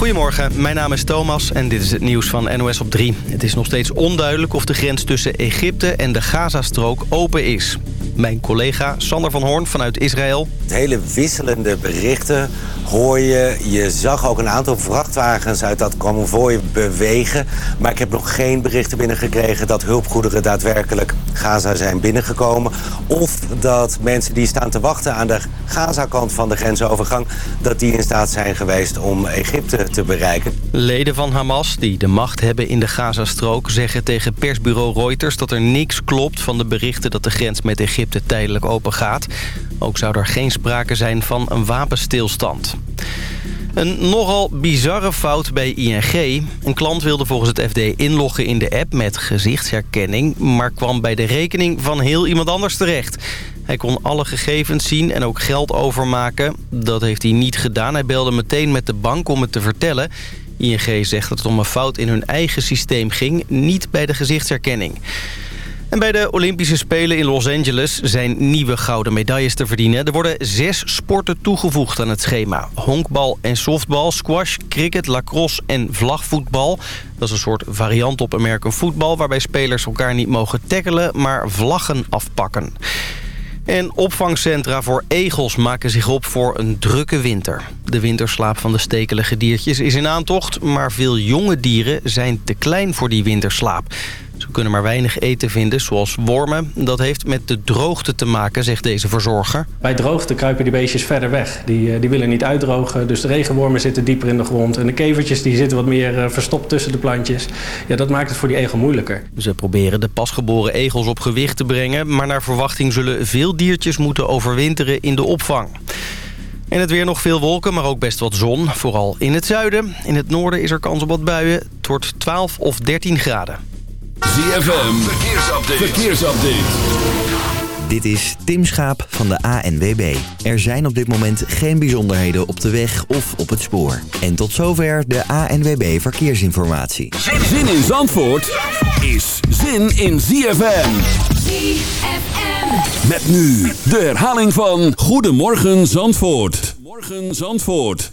Goedemorgen, mijn naam is Thomas en dit is het nieuws van NOS op 3. Het is nog steeds onduidelijk of de grens tussen Egypte en de Gazastrook open is. Mijn collega Sander van Hoorn vanuit Israël. Hele wisselende berichten hoor je. Je zag ook een aantal vrachtwagens uit dat konvooi bewegen. Maar ik heb nog geen berichten binnengekregen dat hulpgoederen daadwerkelijk Gaza zijn binnengekomen. Of dat mensen die staan te wachten aan de Gaza-kant van de grensovergang... dat die in staat zijn geweest om Egypte te bereiken. Leden van Hamas die de macht hebben in de Gazastrook... zeggen tegen persbureau Reuters dat er niks klopt van de berichten... dat de grens met Egypte tijdelijk open gaat. Ook zou er geen sprake zijn van een wapenstilstand. Een nogal bizarre fout bij ING. Een klant wilde volgens het FD inloggen in de app met gezichtsherkenning... maar kwam bij de rekening van heel iemand anders terecht. Hij kon alle gegevens zien en ook geld overmaken. Dat heeft hij niet gedaan. Hij belde meteen met de bank om het te vertellen. ING zegt dat het om een fout in hun eigen systeem ging, niet bij de gezichtsherkenning. En bij de Olympische Spelen in Los Angeles zijn nieuwe gouden medailles te verdienen. Er worden zes sporten toegevoegd aan het schema. Honkbal en softbal, squash, cricket, lacrosse en vlagvoetbal. Dat is een soort variant op American voetbal... waarbij spelers elkaar niet mogen tackelen, maar vlaggen afpakken. En opvangcentra voor egels maken zich op voor een drukke winter. De winterslaap van de stekelige diertjes is in aantocht... maar veel jonge dieren zijn te klein voor die winterslaap. Ze kunnen maar weinig eten vinden, zoals wormen. Dat heeft met de droogte te maken, zegt deze verzorger. Bij droogte kruipen die beestjes verder weg. Die, eh, die willen niet uitdrogen, dus de regenwormen zitten dieper in de grond. En de kevertjes die zitten wat meer eh, verstopt tussen de plantjes. Ja, dat maakt het voor die egel moeilijker. Ze proberen de pasgeboren egels op gewicht te brengen... maar naar verwachting zullen veel diertjes moeten overwinteren in de opvang. En het weer nog veel wolken, maar ook best wat zon. Vooral in het zuiden. In het noorden is er kans op wat buien. Het wordt 12 of 13 graden. ZFM, verkeersupdate. verkeersupdate. Dit is Tim Schaap van de ANWB. Er zijn op dit moment geen bijzonderheden op de weg of op het spoor. En tot zover de ANWB Verkeersinformatie. Zin in Zandvoort is zin in ZFM. ZFM. Met nu de herhaling van Goedemorgen Zandvoort. Morgen Zandvoort.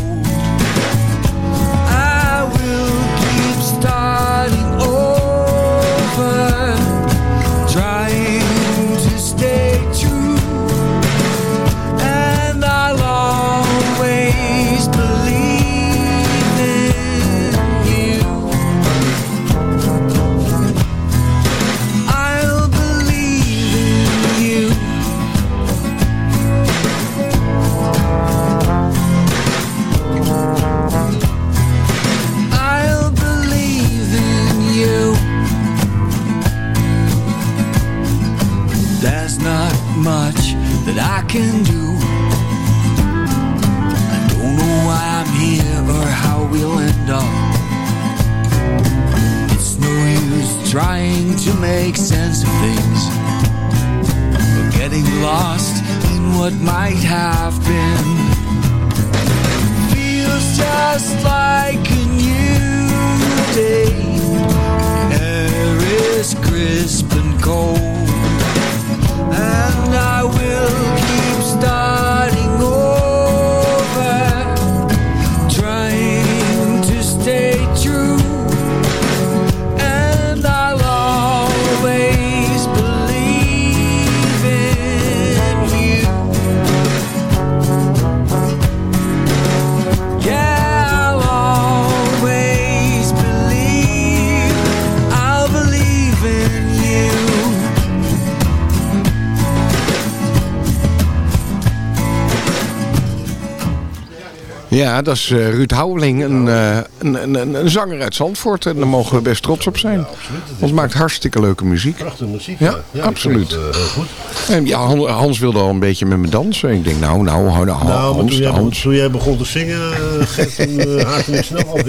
can do. I don't know why I'm here or how we'll end up. It's no use trying to make sense of things. We're getting lost in what might have been. Feels just like a new day. Air is crisp and cold and I will keep starting Ja, dat is eh, Ruud Houweling, een, eh, een, een, een, een zanger uit Zandvoort. En daar mogen we best trots op zijn. Ons maakt hartstikke leuke muziek. Prachtige muziek. Ja, absoluut. eh. En ja, Han- Hans wilde al een beetje met me dansen. Ik denk, nou, nou, hou nou, Nou, Hans, toen, jij, Hans. toen jij begon te zingen, uh, Gert, toen uh, haakte ik snel af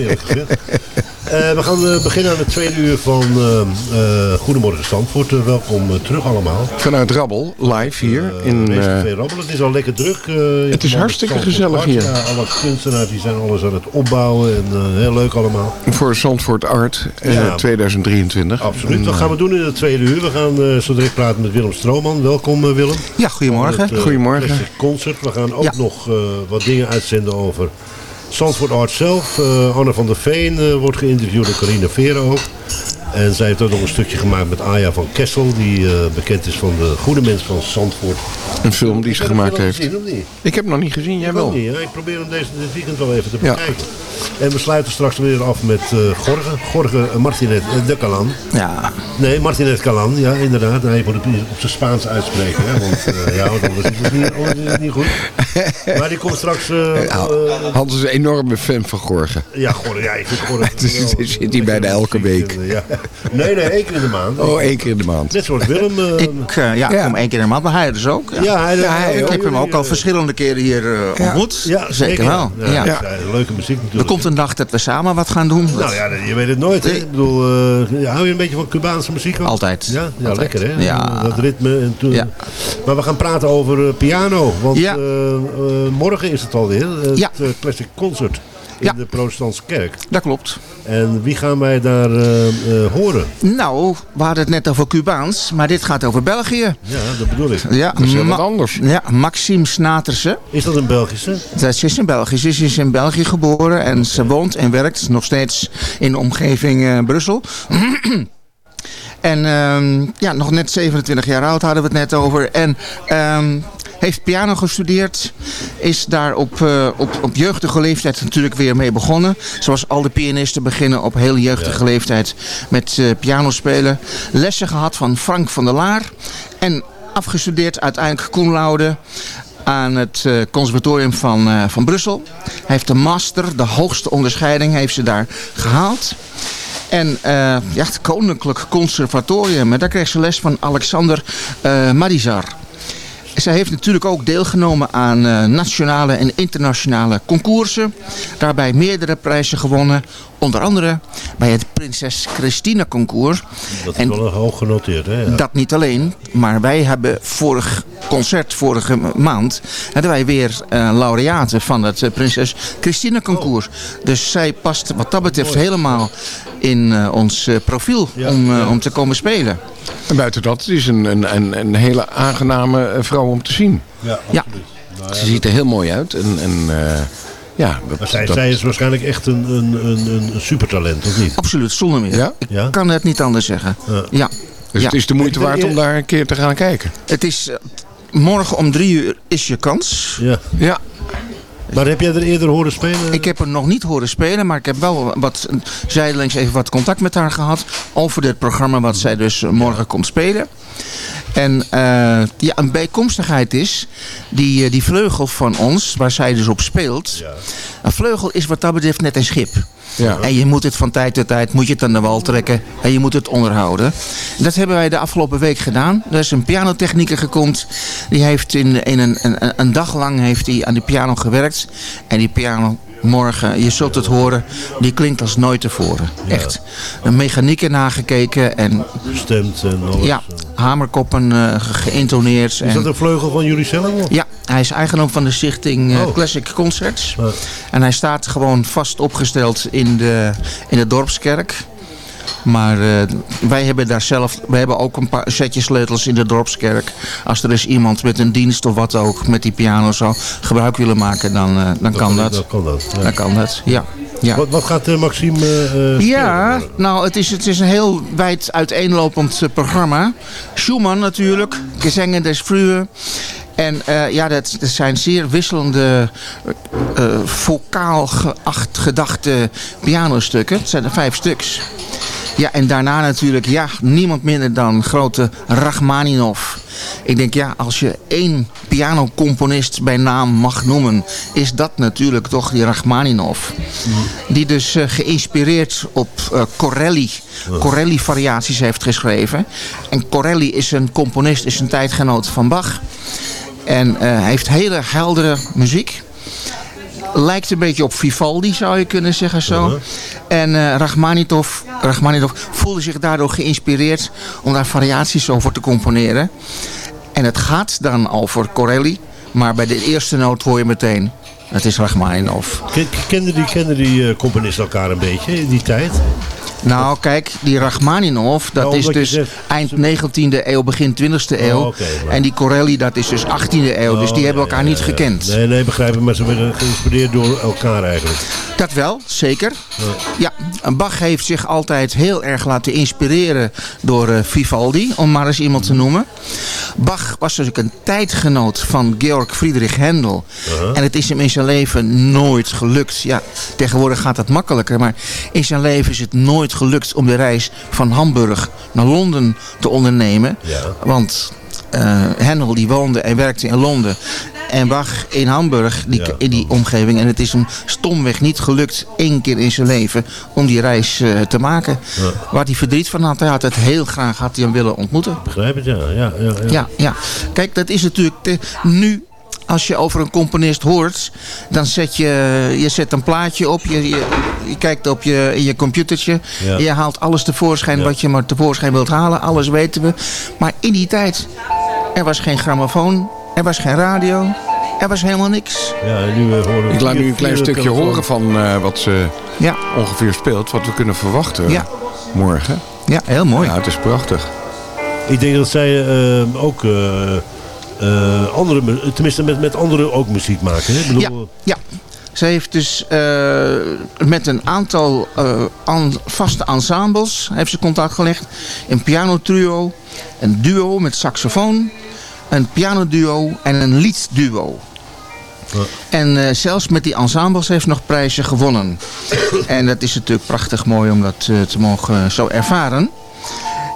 Eh, we gaan eh, beginnen aan het tweede uur van eh, eh, Goedemorgen Zandvoort. Welkom terug allemaal. Vanuit Rabbel, live hier. In, eh, Café Rabbel. Het is al lekker druk. eh, Het is hartstikke gezellig Art. hier. Ja, alle kunstenaars die zijn alles aan het opbouwen. En heel leuk allemaal. voor Zandvoort Art eh, Ja. 2023. Absoluut. En, Wat gaan we doen in het tweede uur? We gaan eh, zo direct praten met Willem Strooman. Welkom Willem. Ja, goedemorgen. Het, Goedemorgen. Concert. We gaan ook Ja. nog eh, wat dingen uitzenden over Zandvoort Art zelf. Eh, Anne van der Veen eh, wordt geïnterviewd door Carina Veren ook. En zij heeft ook nog een stukje gemaakt met Aya van Kessel. Die eh, bekend is van de goede mens van Zandvoort. Een film die ze Heb je hem gemaakt heeft. gezien, of niet? Ik heb hem nog niet gezien, jij Ik wel. niet. Ik probeer hem deze, dit weekend wel even te Ja. bekijken. En we sluiten straks weer af met eh Gorge. Gorge Martinet eh, de Calan. Ja, Nee, Martinet Calan, ja inderdaad. Hij moet het op zijn Spaans uitspreken. Hè? Want ja, is niet, anders is het niet goed. Maar die komt straks... eh, eh, Hans is een enorme fan van Gorgen. ja, Gorge, ja, ik vind Gorge... Dus wel- zit hij bijna elke week. Ja. Nee, nee, één keer in de maand. Oh, één keer in de maand. Net zoals Willem. eh, ik uh, ja, Ja. kom één keer in de maand, maar hij dus ook. Ja. ja, hij, Ja, hij ik ook. heb hem ook al verschillende keren hier uh, ontmoet. Ja, zeker wel. Ja, Ja. ja. Ja. leuke muziek Er natuurlijk. komt een dag dat we samen wat gaan doen. Nou ja, je weet het nooit. Hè? Ik bedoel, eh, hou je een beetje van Cubaanse muziek ook? Altijd. Ja, ja Altijd. lekker hè? Ja. Dat ritme. En toen... Ja. Maar we gaan praten over piano. Want Ja. Eh, eh, morgen is het alweer. Het Ja. eh, Classic Concert in Ja. de protestantse kerk. Dat klopt. En wie gaan wij daar eh, eh, horen? Nou, we hadden het net over Cubaans, maar dit gaat over België. Ja, dat bedoel ik. Ja, Dat is heel wat anders. Ja, Maxime Snaterse. Is dat een Belgische? Dat is in België. Ze is in België geboren en ze woont en werkt nog steeds in de omgeving eh, Brussel. en ehm, ja, nog net 27 jaar oud hadden we het net over. En ehm, heeft piano gestudeerd. Is daar op, eh, op, op jeugdige leeftijd natuurlijk weer mee begonnen. Zoals al de pianisten beginnen op heel jeugdige leeftijd met eh piano spelen. Lessen gehad van Frank van der Laar. En afgestudeerd uiteindelijk cum laude aan het eh, conservatorium van, van Brussel. Hij heeft de master, de hoogste onderscheiding, heeft ze daar gehaald. En ja, het Koninklijk Conservatorium, en daar kreeg ze les van Alexander Marizar. Zij heeft natuurlijk ook deelgenomen aan eh, nationale en internationale concoursen. Daarbij meerdere prijzen gewonnen. Onder andere bij het Prinses Christina concours. Dat is En- wel hoog genoteerd, hè? Ja. Dat niet alleen, maar wij hebben vorig concert, vorige maand, hadden wij weer eh, laureaten van het eh, Prinses Christina concours. Dus zij past wat dat betreft helemaal in eh, ons eh, profiel Ja, om, ja. om te komen spelen. En buiten dat, het is een, een, een, een hele aangename vrouw om te zien. Ja, Ja. Nou, Ze ziet er heel mooi uit. En, en eh, ja, dat, Maar zij, dat- zij is waarschijnlijk echt een, een, een, een supertalent, of niet? Absoluut, zonder meer. Ja? Ik Ja? kan het niet anders zeggen. Ja. Ja. dus Ja. het is de moeite waard om daar een keer te gaan kijken. Het is eh, morgen om drie uur is je kans. Ja. Ja, Maar heb jij er eerder horen spelen? Ik heb er nog niet horen spelen, maar ik heb wel wat zijdelings even wat contact met haar gehad over dit programma wat zij dus morgen komt spelen. En eh, ja, een bijkomstigheid is, die, eh, die vleugel van ons, waar zij dus op speelt. Ja. Een vleugel is wat dat betreft net een schip. ja. En je moet het van tijd tot tijd moet je het aan de wal trekken en je moet het onderhouden. Dat hebben wij de afgelopen week gedaan. Er is een pianotechnieker gekomen. Die heeft in, in een, een, een dag lang heeft hij aan die piano gewerkt. En die piano morgen. Je zult het horen, die klinkt als nooit tevoren. Echt. De mechanieken nagekeken en Gestemd en alles. ja, hamerkoppen eh, ge- geïntoneerd. Is en- dat een vleugel van jullie zelf? of? ja, hij is eigendom van de stichting eh, Oh. Classic Concerts. Ja. En hij staat gewoon vast opgesteld in de, in de dorpskerk. Maar eh, wij hebben daar zelf, we hebben ook een paar setjes sleutels in de dorpskerk. Als er is iemand met een dienst of wat ook, met die piano zo gebruik willen maken, dan, eh, dan kan dat. Dan kan dat. ja. Dan kan dat, ja. Ja. Wat, wat gaat eh, Maxime eh, eh? Ja, nou, het is, het is een heel wijd uiteenlopend programma. Schumann natuurlijk, Gezangen des Frühe. En ja, dat, dat zijn zeer wisselende, eh, vocaal geacht gedachte pianostukken. Het zijn er vijf stuks. Ja, en daarna natuurlijk, ja, niemand minder dan grote Rachmaninov. Ik denk, ja, als je één pianocomponist bij naam mag noemen, is dat natuurlijk toch die Rachmaninov. Die dus eh, geïnspireerd op eh, Corelli, Corelli-variaties heeft geschreven. En Corelli is een componist, is een tijdgenoot van Bach. En eh, hij heeft hele heldere muziek. Lijkt een beetje op Vivaldi, zou je kunnen zeggen zo. En eh Rachmaninoff, Rachmaninoff voelde zich daardoor geïnspireerd om daar variaties over te componeren. En het gaat dan over Corelli, maar bij de eerste noot hoor je meteen, het is Rachmaninoff. Ken- Kenden die, kenden die eh, componisten elkaar een beetje in die tijd? Nou, kijk, die Rachmaninov, dat is dus zegt- eind 19e eeuw, begin 20e eeuw. Oh, maar- En die Corelli, dat is dus 18e eeuw. dus die Oh, hebben elkaar ja, niet ja. gekend. Nee, nee, begrijp ik. Maar ze werden geïnspireerd door elkaar eigenlijk. Dat wel, zeker. Ja, Bach heeft zich altijd heel erg laten inspireren door eh, Vivaldi, om maar eens iemand te noemen. Bach was natuurlijk een tijdgenoot van Georg Friedrich Händel. En het is hem in zijn leven nooit gelukt. Ja, tegenwoordig gaat het makkelijker, maar in zijn leven is het nooit gelukt om de reis van Hamburg naar Londen te ondernemen. Ja. Want eh Händel die woonde en werkte in Londen. En Bach in Hamburg, die, Ja. in die omgeving. En het is hem stomweg niet gelukt één keer in zijn leven om die reis eh, te maken. Waar hij verdriet van had. Hij had het heel graag had hij hem willen ontmoeten. Begrijp het, ja. ja, ja, ja. Ja, ja. Kijk, dat is natuurlijk nu... Als je over een componist hoort, dan zet je, je zet een plaatje op, je, je, je kijkt op je, in je computertje, Ja. je haalt alles tevoorschijn Ja. wat je maar tevoorschijn wilt halen, alles weten we. Maar in die tijd, er was geen grammofoon, er was geen radio, er was helemaal niks. Ja, nu eh, Ik laat nu een klein stukje horen van eh, wat ze Ja, ongeveer speelt. Wat we kunnen verwachten Ja. morgen. ja heel mooi. Ja, het is prachtig. Ik denk dat zij eh, ook eh, eh, andere, tenminste met, met anderen ook muziek maken. Hè? Ik bedoel, Ja, ja. Ze heeft dus eh, met een aantal eh, an- vaste ensembles heeft ze contact gelegd. Een pianotrio, een duo met saxofoon, een pianoduo en een liedduo. En zelfs met die ensembles heeft ze nog prijzen gewonnen. en dat is natuurlijk prachtig mooi om dat te mogen zo ervaren.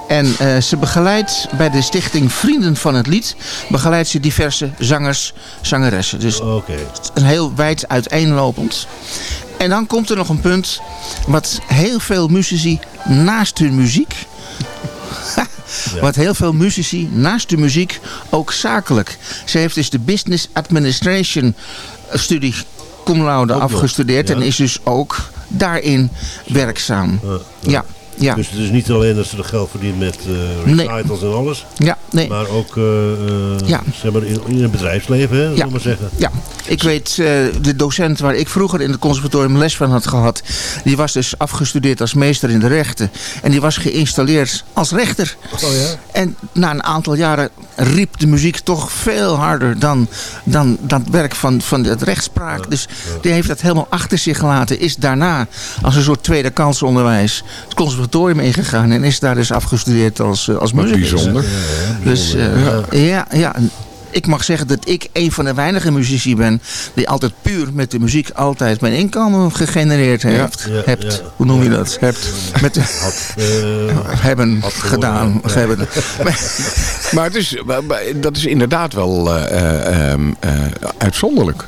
En eh, ze begeleidt bij de stichting Vrienden van het Lied... begeleidt ze diverse zangers, zangeressen. Dus Oké. een heel wijd uiteenlopend. En dan komt er nog een punt wat heel veel muzici naast hun muziek... Wat heel veel muzici naast de muziek ook zakelijk. Ze heeft dus de Business Administration studie cum laude afgestudeerd. ja. En is dus ook daarin werkzaam. Ja, ja, Dus het is niet alleen dat ze er geld verdient met eh Nee. recitals en alles. ja, nee. Maar ook eh, eh, Ja. zeg maar in, in het bedrijfsleven, hè, Ja. maar zeggen. Ja, ik weet, eh, de docent waar ik vroeger in het conservatorium les van had gehad... die was dus afgestudeerd als meester in de rechten. En die was geïnstalleerd als rechter. Oh ja? En na een aantal jaren riep de muziek toch veel harder dan, dan dat werk van, van het rechtspraak. Dus die heeft dat helemaal achter zich gelaten. Is daarna als een soort tweede kansonderwijs het conservatorium ingegaan. En is daar dus afgestudeerd als, eh, als muzikus. bijzonder. Dus eh, ja, ja, ik mag zeggen dat ik een van de weinige muzici ben... die altijd puur met de muziek altijd mijn inkomen gegenereerd heeft. Ja, hebt. ja. Hoe noem je dat? Hebt. Met de, Eh, hebben gedaan. ja. Hebben. Maar het is, dat is inderdaad wel eh, eh, ehm, eh, uitzonderlijk.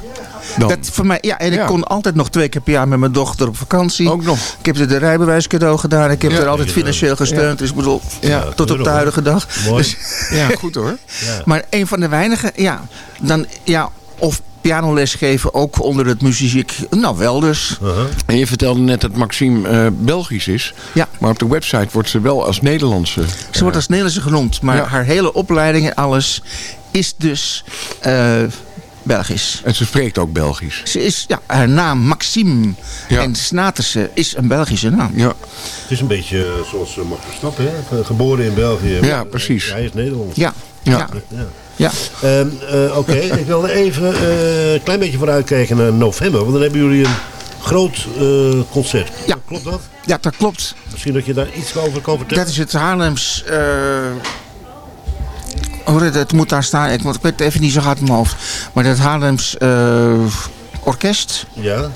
Dan. Dat voor mij, ja, en ik Ja. kon altijd nog twee keer per jaar met mijn dochter op vakantie. Ook nog. Ik heb er de rijbewijs cadeau gedaan. Ik heb Ja. er altijd financieel gesteund. Dus ik bedoel, Ja, tot op de huidige dag. Mooi. Dus, Ja, goed hoor. maar een van de weinigen, ja, dan, ja, of pianoles geven, ook onder het muziek. Nou, wel dus. En je vertelde net dat Maxime eh, Belgisch is. Ja. Maar op de website wordt ze wel als Nederlandse. Ze wordt als Nederlandse genoemd, maar Ja. haar hele opleiding en alles is dus eh, Belgisch. En ze spreekt ook Belgisch. Ze is, ja, haar naam Maxime Ja. en Snaterse is een Belgische naam. Ja. Het is een beetje eh, zoals uh, Max Verstappen, hè? geboren in België. Ja, precies. Hij is Nederlands. Ja, Ja. ja. Ja. ja. Ehm, eh, Oké, ik wilde even eh, een klein beetje vooruitkijken naar november. Want dan hebben jullie een groot eh, concert. Ja. Klopt dat? Ja, dat klopt. Misschien dat je daar iets over kan vertellen? Dat is het Haarlems... hoe heet het, het moet daar staan. Ik, ik weet het even niet zo hard in mijn hoofd. Maar dat Haarlems eh, orkest. Ja,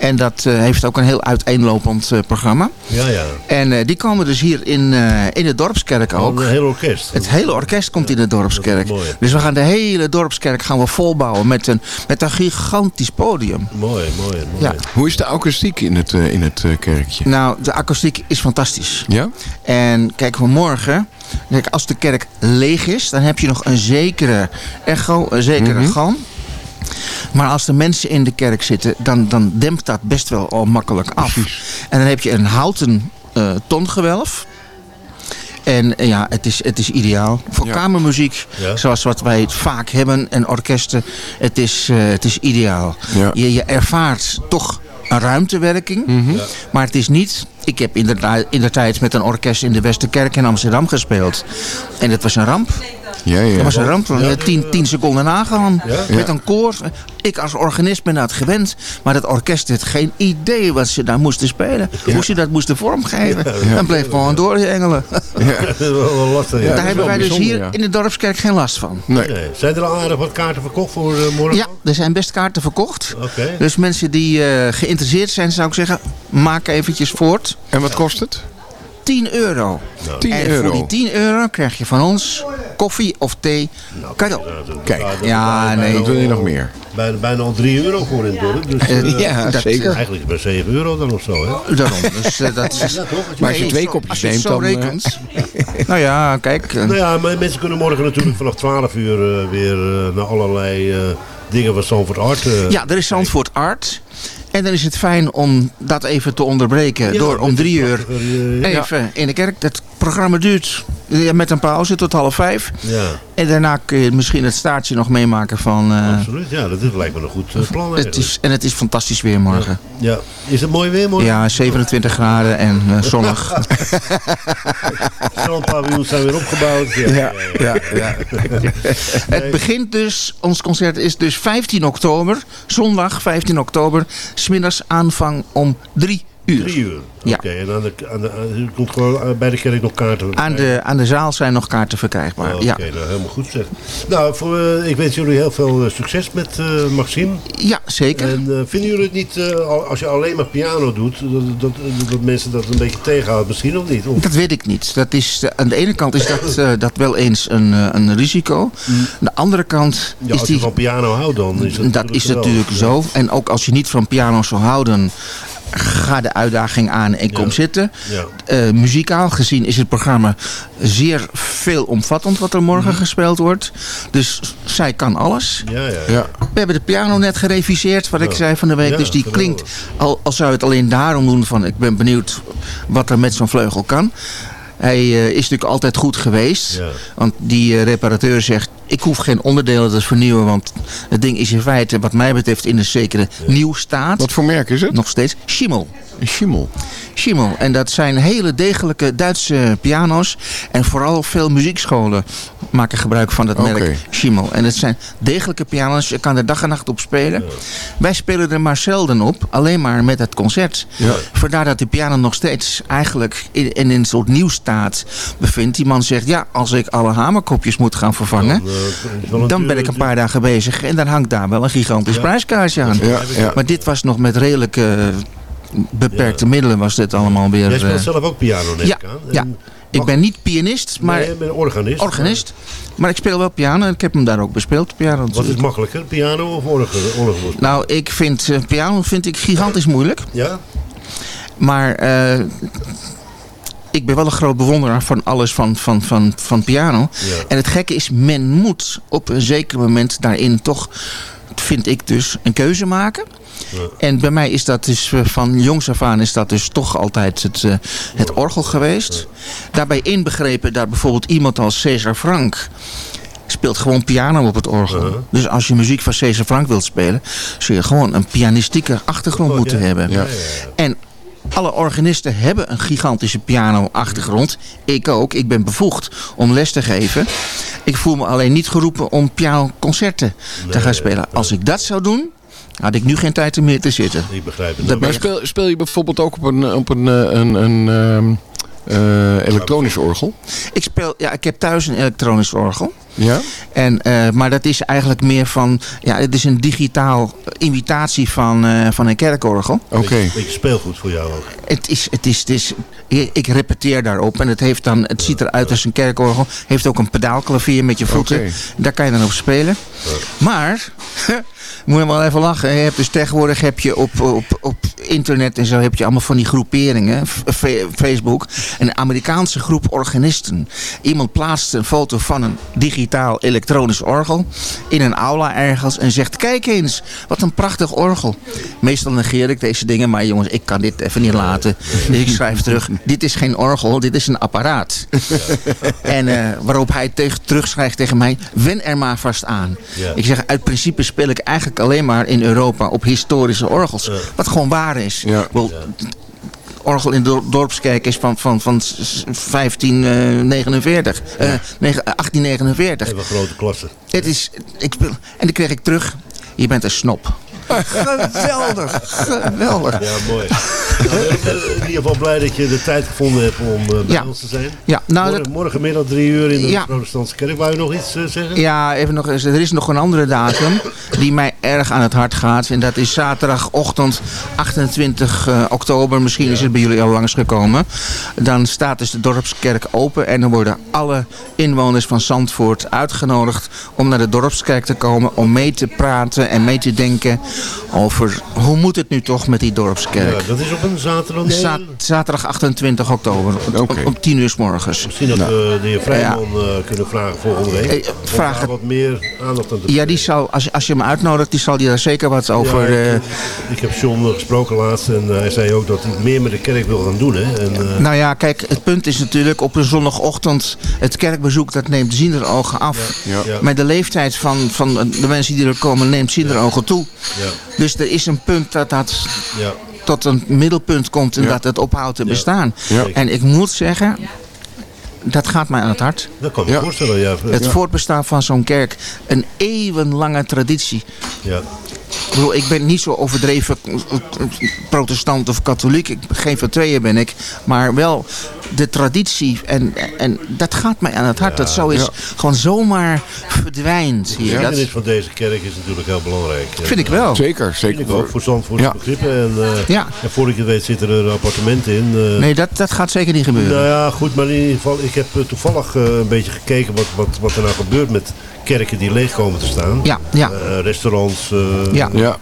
En dat eh, heeft ook een heel uiteenlopend eh, programma. ja, ja. En eh, die komen dus hier in, eh, in de Dorpskerk ook. Een heel orkest. Het hele orkest komt in de Dorpskerk. Dus we gaan de hele Dorpskerk gaan we volbouwen met een, met een gigantisch podium. Mooi, mooi, mooi. Ja. Hoe is de akoestiek in het, eh, in het kerkje? Nou, de akoestiek is fantastisch. Ja? En kijk, vanmorgen, kijk, als de kerk leeg is, dan heb je nog een zekere echo, een zekere galm. Maar als de mensen in de kerk zitten, dan, dan dempt dat best wel al makkelijk af. Precies. En dan heb je een houten eh, tongewelf. En eh, ja, het is, het is ideaal. Voor Ja. kamermuziek, Ja. zoals wat wij het vaak hebben, en orkesten, het is, eh, het is ideaal. Ja. Je, je ervaart toch een ruimtewerking. Mhm. Maar het is niet... Ik heb in de, in de tijd met een orkest in de Westerkerk in Amsterdam gespeeld. En het was een ramp. Ja, ja. Het was een ramp. Ja. Tien, tien seconden nagaan. Ja. Met Ja. een koor. Ik als organist ben dat gewend. Maar het orkest had geen idee wat ze daar moesten spelen. Hoe ze dat moesten vormgeven. En bleef gewoon doorhengelen. Ja. Dat is wel wel lastig, ja. dat daar hebben wij dus hier ja. in de Dorpskerk geen last van. Nee. Nee. Zijn er al aardig wat kaarten verkocht voor eh, morgen? Ja, er zijn best kaarten verkocht. Oké. Dus mensen die eh, geïnteresseerd zijn, zou ik zeggen, maak eventjes voort. En wat kost het? 10 euro. 10 en euro. voor die 10 euro krijg je van ons koffie of thee cadeau. Kijk. dat Ja, bijna- nee. Wat wil je nog meer? Bijna, bijna al 3 euro voor in het dorp. Dus, eh, Eh, Ja, dat- zeker. Eigenlijk maar 7 euro dan of zo, hè? Daarom. Dus, eh, dat is, Maar als je Nee, twee kopjes neemt, zo dan... rekent. nou ja, kijk. Nou ja, maar mensen kunnen morgen natuurlijk vanaf 12 uur weer naar allerlei dingen van Sanford Art. ja, er is Zandvoort Art. En dan is het fijn om dat even te onderbreken. Ja, door om drie uur even in de kerk. Het programma duurt eh, met een pauze tot half vijf. Ja, En daarna kun je misschien het staartje nog meemaken van... eh, absoluut. Ja, dat is, lijkt me een goed eh, plan het is, en het is fantastisch weer morgen. Ja. Is het mooi weer morgen? Ja, 27 graden en eh, zonnig. Strandpaviljoen zijn weer opgebouwd. Ja, ja, ja. ja, ja. Het begint dus, ons concert is dus 15 oktober, zondag 15 oktober, smiddags aanvang om 3 uur. Drie uur. Ja. Oké, en aan de, aan de, u komt gewoon bij de kerk nog kaarten. Aan de, aan de zaal zijn nog kaarten verkrijgbaar. Oké, Ja. nou, helemaal goed zeg. Nou, voor, eh, ik wens jullie heel veel eh, succes met eh, Maxime. ja, zeker. En vinden jullie het niet, al- als je alleen maar piano doet, dat, dat, dat mensen dat een beetje tegenhouden misschien of niet? Of, Dat weet ik niet. Dat is, aan de ene kant is dat, dat wel eens een, een risico. Aan de andere kant ja, is als je die... van piano houdt dan is dat, Dat is natuurlijk zo. En ook als je niet van piano zou houden, ga de uitdaging aan en kom Ja. zitten. Ja. Eh, muzikaal gezien is het programma zeer veelomvattend wat er morgen Mhm. gespeeld wordt. Dus zij kan alles. Ja, ja. Ja. We hebben de piano net gereviseerd, wat ik zei van de week. Dus die klinkt, al, al zou je het alleen daarom doen van ik ben benieuwd wat er met zo'n vleugel kan. Hij eh, is natuurlijk altijd goed geweest. Want die eh, reparateur zegt, ik hoef geen onderdelen te vernieuwen. Want het ding is in feite, wat mij betreft, in een zekere nieuw staat. Wat voor merk is het? Nog steeds Schimmel. Schimmel. Schimmel. En dat zijn hele degelijke Duitse piano's. En vooral veel muziekscholen maken gebruik van dat merk. Schimmel. En het zijn degelijke piano's. Je kan er dag en nacht op spelen. Wij spelen er maar zelden op. Alleen maar met het concert. Ja. Vandaar dat de piano nog steeds eigenlijk in, in een soort nieuwstaat bevindt. Die man zegt, ja, als ik alle hamerkopjes moet gaan vervangen... dan duur- ben ik een paar dagen bezig. En dan hangt daar wel een gigantisch prijskaartje aan. Ja, ja. Maar dit was nog met redelijk eh, beperkte middelen was dit allemaal weer... Jij speelt eh, zelf ook piano, neem ja, ik aan. ja. Ik ben niet pianist, maar Nee, je bent organist. organist. Maar ik speel wel piano en ik heb hem daar ook bespeeld. Piano Wat is makkelijker, piano of orgel? orgel? Nou, ik vind eh, piano vind ik gigantisch moeilijk. Ja? Maar eh, ik ben wel een groot bewonderaar van alles van, van, van, van piano. Ja. En het gekke is, men moet op een zeker moment daarin toch vind ik dus, een keuze maken. En bij mij is dat dus eh, van jongs af aan is dat dus toch altijd het, eh, het orgel geweest. Daarbij inbegrepen dat bijvoorbeeld iemand als Cesar Frank speelt gewoon piano op het orgel. Dus als je muziek van Cesar Frank wilt spelen, zul je gewoon een pianistieke achtergrond Oh, moeten ja. hebben. Ja. En alle organisten hebben een gigantische piano-achtergrond. Ik ook. Ik ben bevoegd om les te geven. Ik voel me alleen niet geroepen om pianoconcerten te gaan spelen. Als ik dat zou doen, had ik nu geen tijd meer te zitten. Ik begrijp het. Dat Maar ik- speel, speel je bijvoorbeeld ook op een, op een, eh, een, een ehm, eh, elektronisch orgel? Ik, speel, ja, ik heb thuis een elektronisch orgel. Ja? En, eh, maar dat is eigenlijk meer van... Ja, het is een digitaal imitatie van, eh, van een kerkorgel. Oké. Beetje, beetje speelgoed voor jou ook. Het is, het is, het is, ik repeteer daarop en het, heeft dan, het ziet eruit als een kerkorgel. Heeft ook een pedaalklavier met je voeten. Daar kan je dan op spelen. Maar, moet je wel even lachen. Je hebt dus tegenwoordig heb je op, op, op internet en zo heb je allemaal van die groeperingen. Facebook. Een Amerikaanse groep organisten. Iemand plaatst een foto van een digitaal elektronisch orgel in een aula ergens en zegt kijk eens, wat een prachtig orgel. Meestal negeer ik deze dingen, maar jongens, ik kan dit even niet laten. Dus ik schrijf terug, dit is geen orgel, dit is een apparaat. En eh, waarop hij tegen, terugschrijft tegen mij, wen er maar vast aan. Ja. Ik zeg, uit principe speel ik eigenlijk alleen maar in Europa op historische orgels. Wat gewoon waar is. Ja. Orgel in de dor- dorpskerk is van, van, van s- s- 1549. eh, negen- 1849. Even grote klasse. Het is, ik speel, en dan kreeg ik terug, je bent een snop. Geweldig, geweldig. Ja, mooi. Nou, in ieder geval blij dat je de tijd gevonden hebt om eh, bij Ja. ons te zijn. Ja, nou, Morgen, dat, morgenmiddag drie uur in de Ja. protestantse kerk. Wou je nog iets eh, zeggen? ja, even nog eens. Er is nog een andere datum die mij erg aan het hart gaat. En dat is zaterdagochtend 28 eh, oktober. Misschien is het bij jullie al langsgekomen. Dan staat dus de dorpskerk open. En dan worden alle inwoners van Zandvoort uitgenodigd om naar de dorpskerk te komen. Om mee te praten en mee te denken over hoe moet het nu toch met die dorpskerk. Ja, dat is op een zaterdag. Nee, Za- zaterdag 28 oktober, om, Oké. om 10 uur s morgens. Misschien dat we de heer Vrijman eh, kunnen vragen volgende week. Eh, vraag- wat meer aandacht aan te Ja, die zal, als, als je hem uitnodigt, die zal die daar zeker wat over... Ja, eh, ik, ik heb John eh, gesproken laatst en eh, hij zei ook dat hij meer met de kerk wil gaan doen. Hè? En, eh, nou ja, kijk, het punt is natuurlijk op een zondagochtend... het kerkbezoek, dat neemt zinderogen af. Ja. Ja. Maar de leeftijd van, van de mensen die er komen neemt zinderogen toe. ja, Dus er is een punt dat dat ja. tot een middelpunt komt... en Ja. dat het ophoudt te bestaan. Ja. En ik moet zeggen, dat gaat mij aan het hart. Dat kan ik voorstellen. Ja. Het voortbestaan van zo'n kerk, een eeuwenlange traditie... ja. Ik bedoel, ik ben niet zo overdreven protestant of katholiek. Ik, geen van tweeën ben ik. Maar wel de traditie. En, en dat gaat mij aan het hart. dat zo is Ja. gewoon zomaar verdwijnt De hier. Dat geschiedenis van deze kerk is natuurlijk heel belangrijk. vind ik wel. Zeker, Vind zeker. ik ook voor Zandvoortse Ja. begrippen. En, eh, Ja. en voordat je het weet zitten er appartementen in. eh. Nee, dat, dat gaat zeker niet gebeuren. Nou ja, goed, maar in ieder geval, ik heb eh, toevallig eh, een beetje gekeken wat, wat, wat er nou gebeurt met kerken die leeg komen te staan. Ja, ja. Eh, restaurants, eh, Ja. Ja,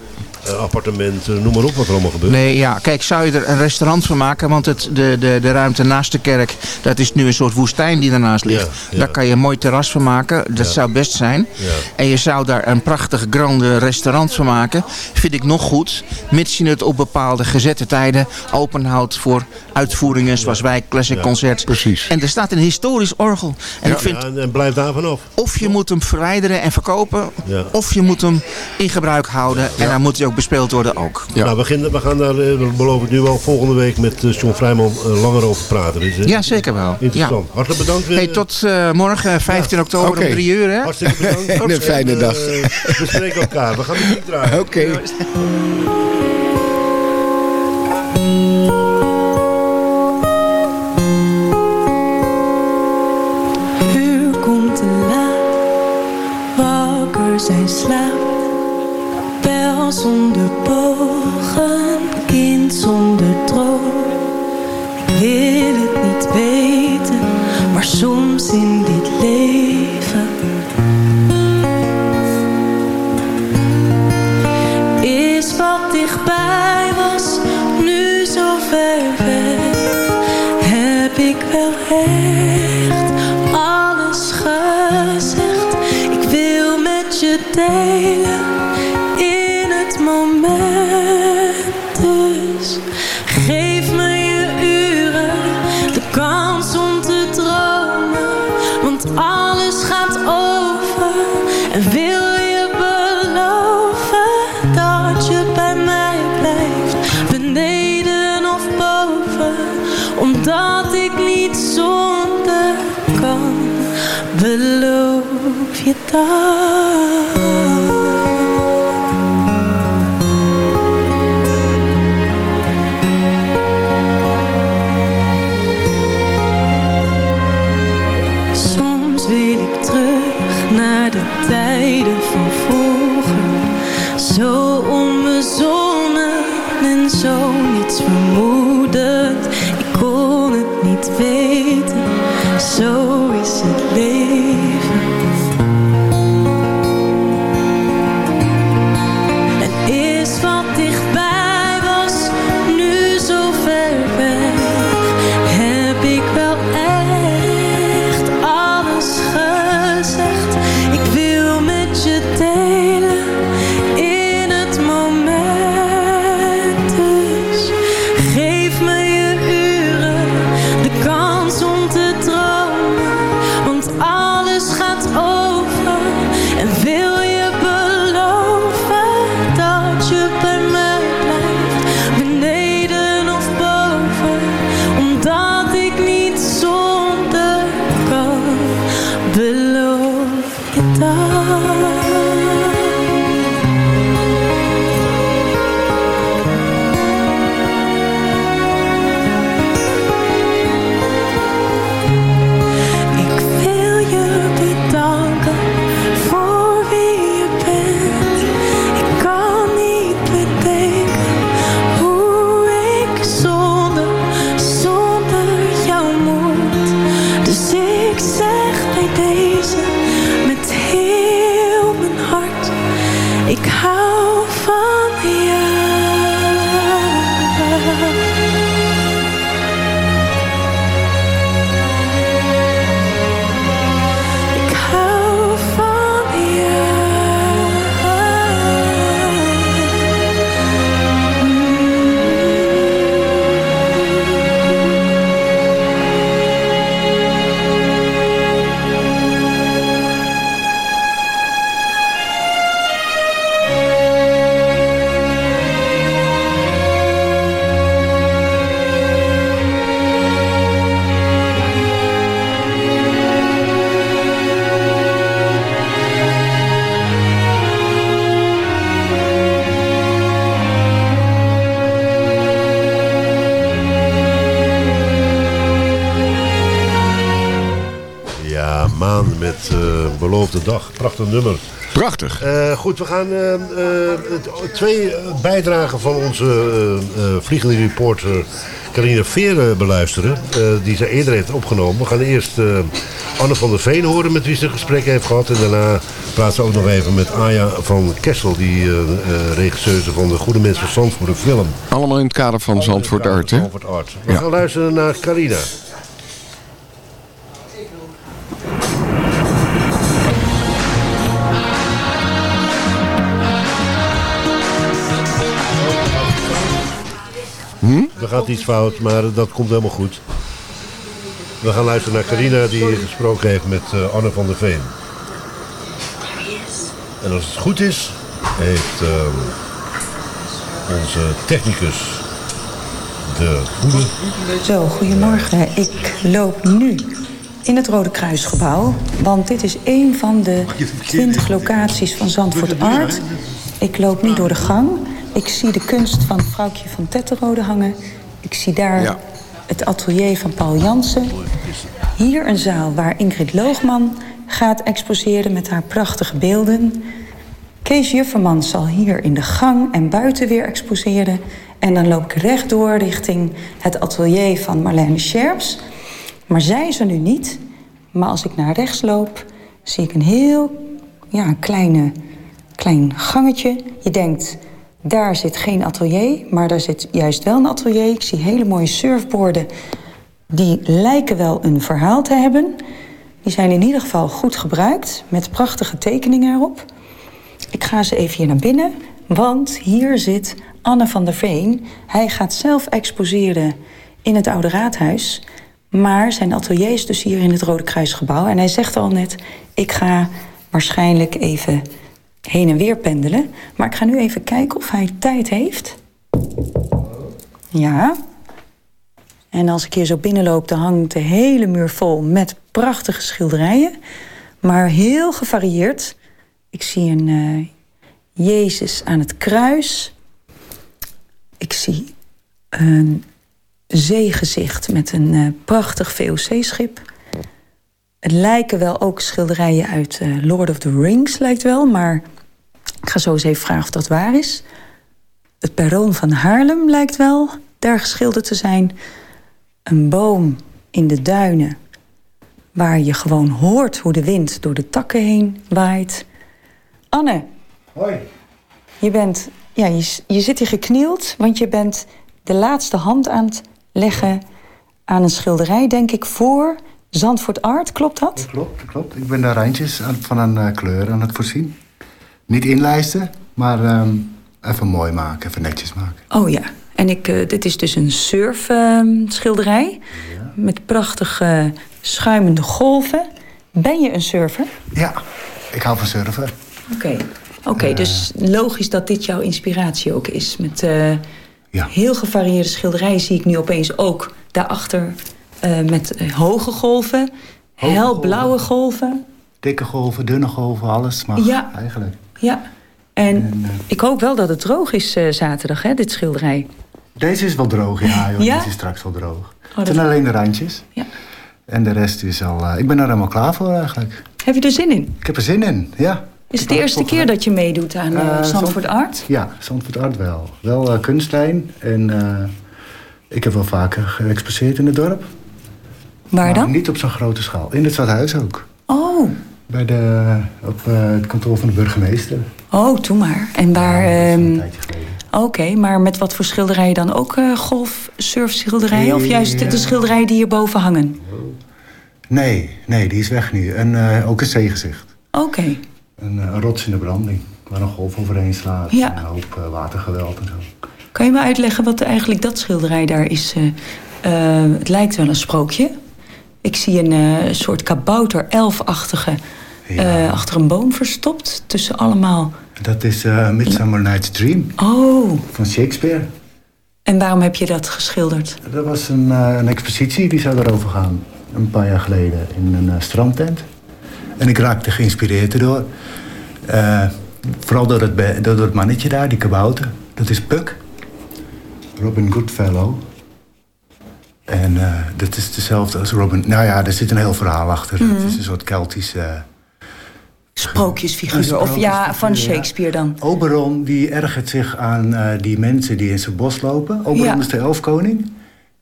appartementen, noem maar op wat er allemaal gebeurt. Nee, ja. Kijk, zou je er een restaurant van maken? Want het, de, de, de ruimte naast de kerk, dat is nu een soort woestijn die ernaast ligt. Ja, ja. Daar kan je een mooi terras van maken. Dat zou best zijn. Ja. En je zou daar een prachtig grande restaurant van maken. Vind ik nog goed. Mits je het op bepaalde gezette tijden openhoudt voor uitvoeringen zoals wij Classic Ja. Concert. precies. En er staat een historisch orgel. En ik vind, Ja, en, en blijf daar vanaf. of je moet hem verwijderen en verkopen. Ja. Of je moet hem in gebruik houden. En dan moet hij ook bespeeld worden ook. Ja. Nou, we, gaan, we gaan daar, eh, we beloven het nu al, volgende week met eh, John Vrijman eh, langer over praten. Dus, Ja, zeker wel. Ja. Interessant. Hartelijk bedankt. Hey, tot eh, morgen, 15 oktober om 3 uur. Hè? Hartstikke bedankt. Een fijne En, dag. we spreken elkaar. We gaan muziek draaien. Oké. Uur komt te laat, wakker zijn slaapt. chanson de pauvre God. Ja, Maan met eh, Beloofde Dag. Prachtig nummer. Prachtig. Eh, goed, we gaan eh, twee bijdragen van onze eh, vliegende reporter Carine Veer beluisteren. die zij eerder heeft opgenomen. We gaan eerst Anne van der Veen horen met wie ze een gesprek heeft gehad. En daarna praten ze ook nog even met Aya van Kessel. Die regisseuse van de Goede Mensen van Zandvoort een film. Allemaal in het kader van Zandvoort Art, hè? Zandvoort Art. We Ja. gaan luisteren naar Carina. Er gaat iets fout, maar dat komt helemaal goed. We gaan luisteren naar Carina die gesproken heeft met eh, Anne van der Veen. En als het goed is, heeft ehm, onze technicus de goede Zo, goedemorgen. Ik loop nu in het Rode Kruisgebouw. Want dit is een van de 20 locaties van Zandvoort Art. Ik loop nu door de gang. Ik zie de kunst van vrouwtje van Tetterode hangen. Ik zie daar het atelier van Paul Jansen. Hier een zaal waar Ingrid Loogman gaat exposeren met haar prachtige beelden. Kees Jufferman zal hier in de gang en buiten weer exposeren. En dan loop ik rechtdoor richting het atelier van Marlene Scherps. Maar zij is er nu niet. Maar als ik naar rechts loop, zie ik een heel ja, kleine, klein gangetje. Je denkt, daar zit geen atelier, maar daar zit juist wel een atelier. Ik zie hele mooie surfboarden. Die lijken wel een verhaal te hebben. Die zijn in ieder geval goed gebruikt, met prachtige tekeningen erop. Ik ga ze even hier naar binnen, want hier zit Anne van der Veen. Hij gaat zelf exposeren in het Oude Raadhuis. Maar zijn atelier is dus hier in het Rode Kruisgebouw. En hij zegt al net, ik ga waarschijnlijk even heen en weer pendelen. Maar ik ga nu even kijken of hij tijd heeft. Ja. En als ik hier zo binnenloop, dan hangt de hele muur vol met prachtige schilderijen. Maar heel gevarieerd. Ik zie een eh, Jezus aan het kruis. Ik zie een zeegezicht met een eh, prachtig VOC-schip. Het lijken wel ook schilderijen uit eh, Lord of the Rings, lijkt wel. Maar ik ga zo eens even vragen of dat waar is. Het perron van Haarlem lijkt wel daar geschilderd te zijn. Een boom in de duinen waar je gewoon hoort hoe de wind door de takken heen waait. Anne. Hoi. Je bent, ja, je, je zit hier geknield, want je bent de laatste hand aan het leggen aan een schilderij, denk ik, voor Zandvoort Art. Klopt dat? Dat klopt, dat klopt. Ik ben daar randjes van een eh, kleur aan het voorzien. Niet inlijsten, maar ehm, even mooi maken, even netjes maken. Oh ja. En ik, eh, dit is dus een surfschilderij met prachtige schuimende golven. Ben je een surfer? Ja, ik hou van surfen. Oké. Oké, dus logisch dat dit jouw inspiratie ook is. Met eh, heel gevarieerde schilderijen zie ik nu opeens ook daarachter eh, met eh, hoge golven, helblauwe golven. Dikke golven, dunne golven, alles mag Ja. eigenlijk. Ja. En ik hoop wel dat het droog is eh, zaterdag, hè, dit schilderij. Deze is wel droog, ja joh. Ja? Deze is straks wel droog. dat het zijn alleen de randjes. Ja. En de rest is al... eh, ik ben er helemaal klaar voor eigenlijk. Heb je er zin in? Ik heb er zin in, ja. Is het de eerste keer dat je meedoet aan eh, Eh, Zandvoort Zand- Art? Ja, Zandvoort Art wel. Wel eh, kunstlijn. En eh, ik heb wel vaker geëxposeerd in het dorp. Waar dan? Niet op zo'n grote schaal. In het stadhuis ook. Oh, Bij de, op eh, het kantoor van de burgemeester. oh, doe maar. En waar... ehm, Oké, maar met wat voor schilderijen dan? Ook eh golf, surfschilderijen? Of juist de, de Ja. schilderijen die hierboven hangen? Nee, nee, die is weg nu. En eh, ook een zeegezicht. Oké. Een, eh, een rots in de branding. Waar een golf overheen slaat. Ja. En een hoop eh, watergeweld en zo. Kan je me uitleggen wat eigenlijk dat schilderij daar is? eh, eh, het lijkt wel een sprookje. Ik zie een eh, soort kabouter elfachtige eh, achter een boom verstopt. Tussen allemaal... Dat is eh Midsummer Night's Dream. Oh, Van Shakespeare. en waarom heb je dat geschilderd? Dat was een, een expositie die zou erover gaan. Een paar jaar geleden in een strandtent. En ik raakte geïnspireerd erdoor. Vooral door het, door het mannetje daar, die kabouter. Dat is Puck. Robin Goodfellow. En eh, dat is dezelfde als Robin... Nou ja, er zit een heel verhaal achter. Mhm. Het is een soort Keltische... Sprookjesfiguur. Of ja, van Shakespeare dan. Oberon die ergert zich aan eh, die mensen die in zijn bos lopen. Oberon Ja. is de elfkoning.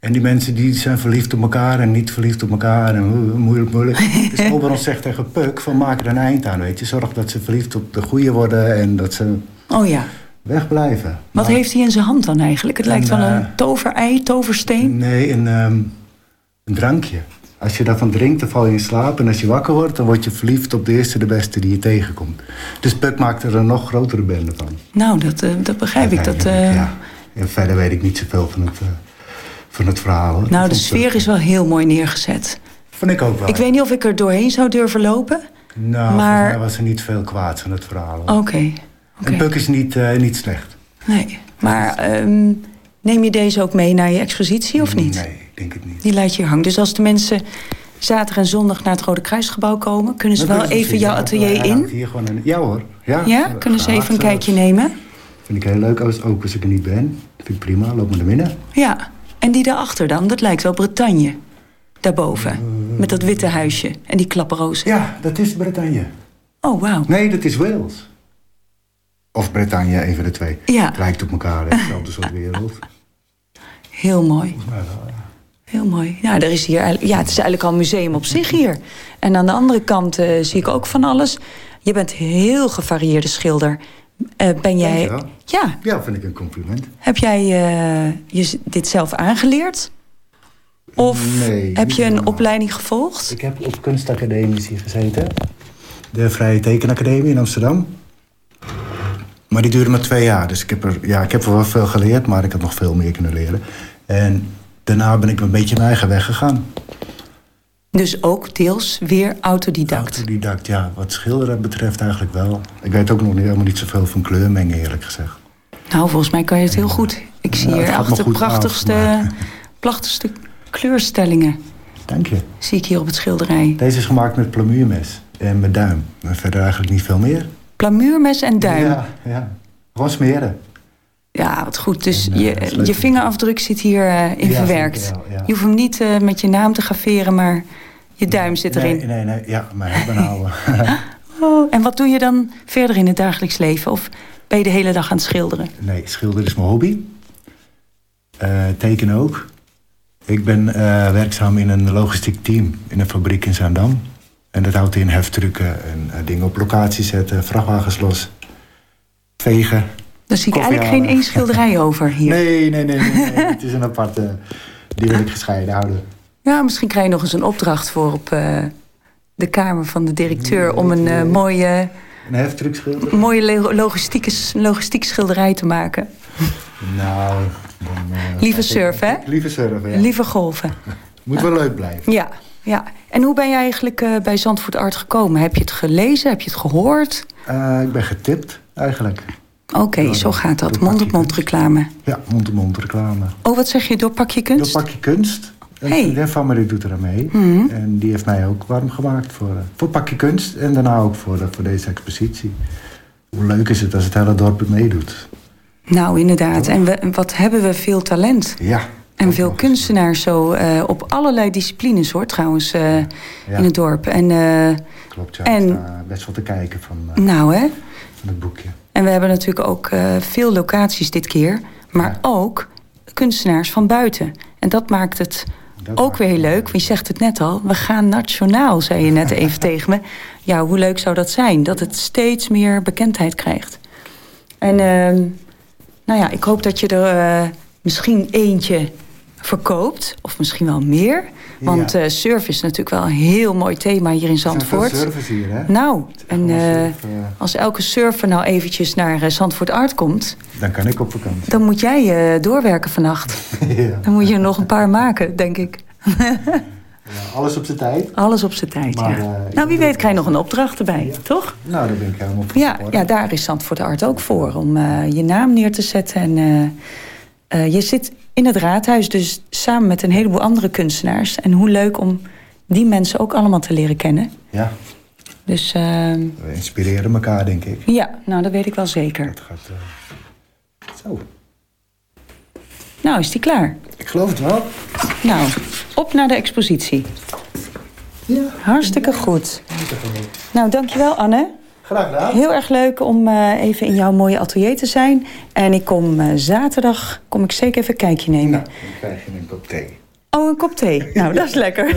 En die mensen die zijn verliefd op elkaar en niet verliefd op elkaar en mo- moeilijk, moeilijk. dus Oberon zegt tegen Puck van maak er een eind aan, weet je. Zorg dat ze verliefd op de goede worden en dat ze Oh ja. Wegblijven. Wat heeft hij in zijn hand dan eigenlijk? Het lijkt wel een eh, toverei, toversteen. Nee, een, ehm, een drankje. Als je daarvan drinkt, dan val je in slaap. En als je wakker wordt, dan word je verliefd op de eerste de beste die je tegenkomt. Dus Puck maakt er een nog grotere bende van. Nou, dat, eh, dat begrijp ik. Dat, eh, Ja. En verder weet ik niet zoveel van het, van het verhaal. hoor. Nou, de Dat sfeer is wel heel mooi neergezet. Vond ik ook wel. Ik weet niet of ik er doorheen zou durven lopen. Nou, maar- was er niet veel kwaad van het verhaal. hoor. Oké, En Puck is niet, eh, niet slecht. nee. Maar ehm, neem je deze ook mee naar je expositie of niet? Nee, ik denk het niet. Die laat je hier hangen. Dus als de mensen zaterdag en zondag naar het Rode Kruisgebouw komen... kunnen ze Dan wel kunnen ze even jouw atelier in? Hier gewoon een, ja hoor. Ja, Ja, kunnen ze even een kijkje nemen? Vind ik heel leuk, als, ook als ik er niet ben. Vind ik prima, loop maar naar binnen. Ja. En die daarachter dan, dat lijkt wel Bretagne. Daarboven, met dat witte huisje en die klapperrozen. Ja, dat is Bretagne. Oh, wauw. Nee, dat is Wales. Of Bretagne, een van de twee. Ja. Het lijkt op elkaar, hetzelfde soort wereld. Heel mooi. Heel mooi. Ja, er is hier, ja, het is eigenlijk al een museum op zich hier. En aan de andere kant eh, zie ik ook van alles. Je bent een heel gevarieerde schilder. Eh, ben jij... Ja, Ja, vind ik een compliment. heb jij eh, je dit zelf aangeleerd? Of Nee, heb je een helemaal. opleiding gevolgd? Ik heb op kunstacademisch hier gezeten. De Vrije Tekenacademie in Amsterdam. Maar die duurde maar twee jaar. Dus ik heb, er, ja, ik heb er wel veel geleerd, maar ik had nog veel meer kunnen leren. En daarna ben ik een beetje mijn eigen weg gegaan. Dus ook deels weer autodidact. Autodidact, ja. Wat schilderen betreft eigenlijk wel. Ik weet ook nog niet, helemaal niet zoveel van kleurmengen, eerlijk gezegd. Nou, volgens mij kan je het heel goed. Ik zie Ja, hier achter af, prachtigste, prachtigste kleurstellingen. Dank je. Zie ik hier op het schilderij. Deze is gemaakt met plamuurmes. en mijn duim. Maar verder eigenlijk niet veel meer. Plamuurmes en duim. Ja, ja. Gewoon smeren. Ja, wat goed. Dus En, eh, je, je vingerafdruk zit hier eh, in Ja, verwerkt. zeker wel, ja. Je hoeft hem niet eh, met je naam te graveren, maar je duim zit erin. Nee, nee, nee. Ja, maar hebben houden. Oh, en wat doe je dan verder in het dagelijks leven? Of ben je de hele dag aan het schilderen? Nee, schilderen is mijn hobby. Tekenen ook. Ik ben werkzaam in een logistiek team in een fabriek in Zaandam. En dat houdt in heftrucken en eh, dingen op locatie zetten, vrachtwagens los, vegen. Dan zie ik eigenlijk geen één schilderij over hier. Nee, nee, nee. nee, nee. Het is een aparte... Die wil ik gescheiden houden. Ja, misschien krijg je nog eens een opdracht voor op eh, de kamer van de directeur... om een eh, mooie, Een mooie logistieke, logistiek schilderij te maken. Nou, dan... Lieve surfen, hè? Lieve surfen, ja. Lieve golven. Moet wel leuk blijven. Ja, ja. En hoe ben je eigenlijk eh, bij Zandvoort Art gekomen? Heb je het gelezen? Heb je het gehoord? Eh, ik ben getipt, eigenlijk. Oké, zo gaat dat. Mond-op-mond reclame. Ja, mond-to-mond reclame. Oh, wat zeg je? Door Pak je Kunst? Door Pak je Kunst. Een Hey. vriendin van me die doet er aan mee. Mhm. En die heeft mij ook warm gemaakt voor, eh, voor Pak je Kunst. En daarna ook voor, voor deze expositie. Hoe leuk is het als het hele dorp het meedoet? Nou, inderdaad. En we, wat hebben we veel talent. Ja. En veel kunstenaars zo eh, op allerlei disciplines hoor, trouwens, eh, in het dorp. En, eh, Klopt, ja. En- best wel te kijken van, nou hè. van het boekje. En we hebben natuurlijk ook veel locaties dit keer. Maar ook kunstenaars van buiten. En dat maakt het ook weer heel leuk. Want je zegt het net al. We gaan nationaal, zei je net even tegen me. Ja, hoe leuk zou dat zijn? Dat het steeds meer bekendheid krijgt. En ehm, nou ja, ik hoop dat je er misschien eentje verkoopt. Of misschien wel meer. Want Ja. eh surf is natuurlijk wel een heel mooi thema hier in Zandvoort. surfers hier, hè? Nou, en eh, surfen. als elke surfer nou eventjes naar eh, Zandvoort Art komt... Dan kan ik op vakantie. dan moet jij eh, doorwerken vannacht. ja. Dan moet je er nog een paar maken, denk ik. Ja, alles op zijn tijd. Alles op zijn tijd, Maar, ja. eh, nou, wie weet krijg je nog een opdracht erbij, toch? Nou, daar ben ik helemaal voor. Ja, ja, daar is Zandvoort Art ook voor. Om eh, je naam neer te zetten. En eh, eh, je zit in het raadhuis dus samen met een heleboel andere kunstenaars. En hoe leuk om die mensen ook allemaal te leren kennen. Ja, Dus ehm, we inspireren elkaar, denk ik. ja, nou, dat weet ik wel zeker. Zo, Nou, is die klaar? ik geloof het wel. Nou, op naar de expositie. Ja. Hartstikke goed. Nou, dankjewel Anne. Graag gedaan. Heel erg leuk om eh, even in jouw mooie atelier te zijn. En ik kom eh, zaterdag, kom ik zeker even een kijkje nemen. Dan krijg je een kop thee. Oh, een kop thee. Nou, dat is lekker.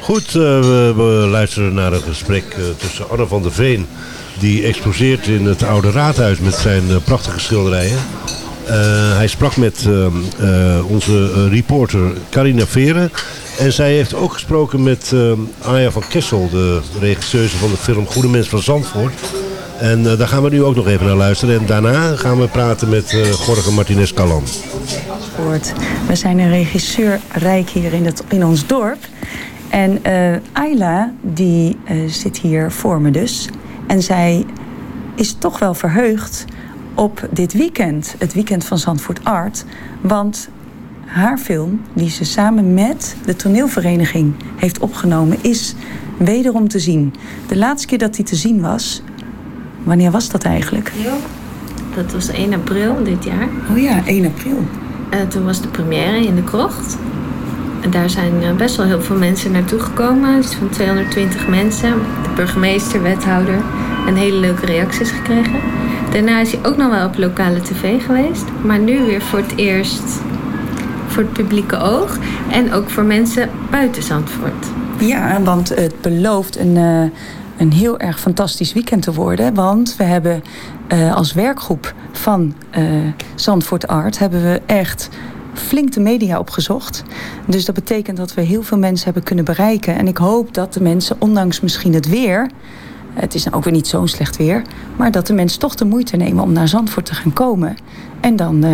Goed, eh, we, we luisteren naar een gesprek tussen Anne van der Veen... die exposeert in het Oude Raadhuis met zijn prachtige schilderijen. Eh, hij sprak met eh, eh, onze reporter Carina Veren. En zij heeft ook gesproken met eh Aya van Kessel, de regisseuse van de film Goede Mens van Zandvoort. En eh, daar gaan we nu ook nog even naar luisteren. En daarna gaan we praten met Jorge Martinez Calan. We zijn een regisseur rijk hier in, het, in ons dorp. En eh Ayla, die zit hier voor me dus. En zij is toch wel verheugd op dit weekend. Het weekend van Zandvoort Art. Want haar film, die ze samen met de toneelvereniging heeft opgenomen... is wederom te zien. De laatste keer dat die te zien was... Wanneer was dat eigenlijk? Dat was 1 april dit jaar. Oh ja, 1 april. En toen was de première in de krocht. En daar zijn eh, best wel heel veel mensen naartoe gekomen. Iets van 220 mensen. De burgemeester, wethouder. En hele leuke reacties gekregen. Daarna is hij ook nog wel op lokale tv geweest. Maar nu weer voor het eerst voor het publieke oog. En ook voor mensen buiten Zandvoort. Ja, want het belooft een, eh, een heel erg fantastisch weekend te worden. Want we hebben eh, als werkgroep van eh, Zandvoort Art... hebben we echt flink de media opgezocht. Dus dat betekent dat we heel veel mensen hebben kunnen bereiken. En ik hoop dat de mensen, ondanks misschien het weer... Het is nou ook weer niet zo'n slecht weer. Maar dat de mensen toch de moeite nemen om naar Zandvoort te gaan komen. En dan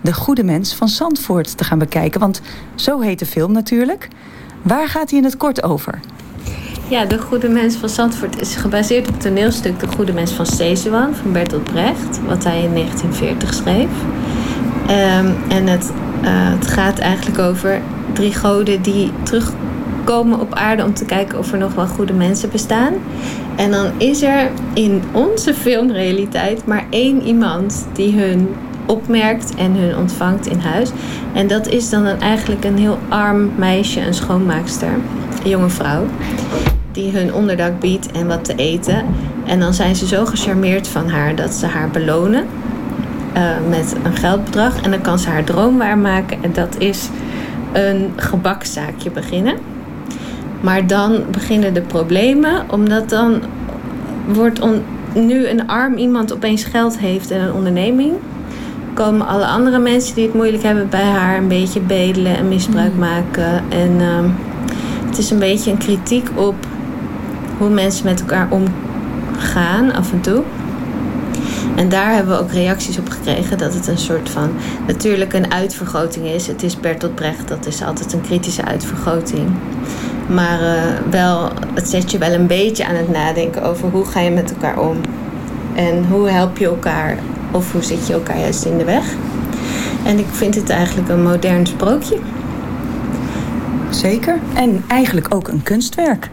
de goede mens van Zandvoort te gaan bekijken. Want zo heet de film natuurlijk. Waar gaat hij in het kort over? Ja, De Goede Mens van Zandvoort is gebaseerd op het toneelstuk De Goede Mens van Sezuan van Bertolt Brecht, wat hij in 1940 schreef. Ehm, en het, eh, het gaat eigenlijk over drie goden die terugkomen komen op aarde om te kijken of er nog wel goede mensen bestaan. En dan is er in onze filmrealiteit maar één iemand die hun opmerkt en hun ontvangt in huis. En dat is dan eigenlijk een heel arm meisje, een schoonmaakster, een jonge vrouw, die hun onderdak biedt en wat te eten. En dan zijn ze zo gecharmeerd van haar dat ze haar belonen eh, met een geldbedrag. En dan kan ze haar droom waarmaken en dat is een gebakszaakje beginnen. Maar dan beginnen de problemen, omdat dan wordt nu een arm iemand opeens geld heeft en een onderneming. Komen alle andere mensen die het moeilijk hebben bij haar een beetje bedelen en misbruik maken. En ehm, het is een beetje een kritiek op hoe mensen met elkaar omgaan af en toe. En daar hebben we ook reacties op gekregen dat het een soort van natuurlijk een uitvergroting is. Het is Bertolt Brecht, dat is altijd een kritische uitvergroting. Maar eh, wel, het zet je wel een beetje aan het nadenken over hoe ga je met elkaar om. En hoe help je elkaar of hoe zit je elkaar juist in de weg. En ik vind het eigenlijk een modern sprookje. Zeker. En eigenlijk ook een kunstwerk.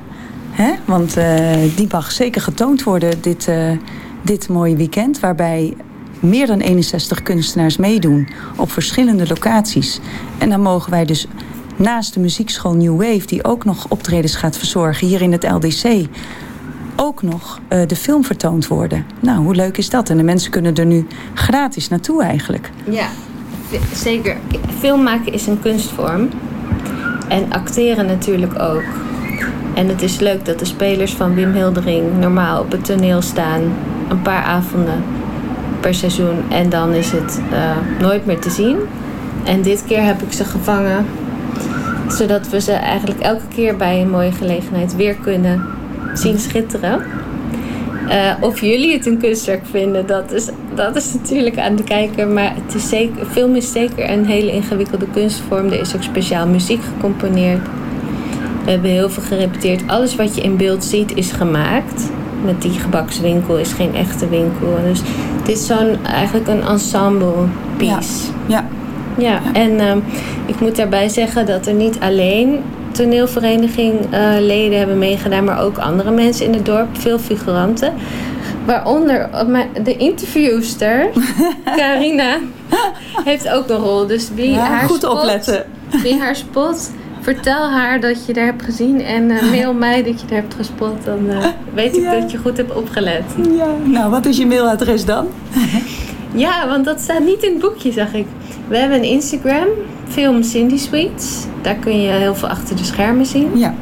Hè? Want eh, die mag zeker getoond worden dit, eh, dit mooie weekend. Waarbij meer dan 61 kunstenaars meedoen op verschillende locaties. En dan mogen wij dus naast de muziekschool New Wave... die ook nog optredens gaat verzorgen hier in het LDC... ook nog eh, de film vertoond worden. Nou, hoe leuk is dat? En de mensen kunnen er nu gratis naartoe eigenlijk. Ja, zeker. Film maken is een kunstvorm. En acteren natuurlijk ook. En het is leuk dat de spelers van Wim Hildering normaal op het toneel staan. Een paar avonden per seizoen. En dan is het eh, nooit meer te zien. En dit keer heb ik ze gevangen. Zodat we ze eigenlijk elke keer bij een mooie gelegenheid weer kunnen zien schitteren. Eh, of jullie het een kunstwerk vinden, dat is, dat is natuurlijk aan de kijker. Maar het is zeker, film is zeker een hele ingewikkelde kunstvorm. Er is ook speciaal muziek gecomponeerd. We hebben heel veel gerepeteerd. Alles wat je in beeld ziet is gemaakt. Met die gebakswinkel is geen echte winkel. Dus dit is zo'n eigenlijk een ensemble piece. Ja. Ja, en ehm, ik moet daarbij zeggen dat er niet alleen toneelvereniging eh, leden hebben meegedaan, maar ook andere mensen in het dorp, veel figuranten. Waaronder mijn- de interviewster, Carina, heeft ook een rol. Dus wie Ja, haar goed spot, opletten. Wie haar spot, vertel haar dat je daar hebt gezien en eh, mail mij dat je daar hebt gespot. Dan eh, weet ik dat je goed hebt opgelet. Ja, nou, wat is je mailadres dan? Ja, want dat staat niet in het boekje, zag ik. We hebben een Instagram, Film Cindy Sweets. Daar kun je heel veel achter de schermen zien. Ja.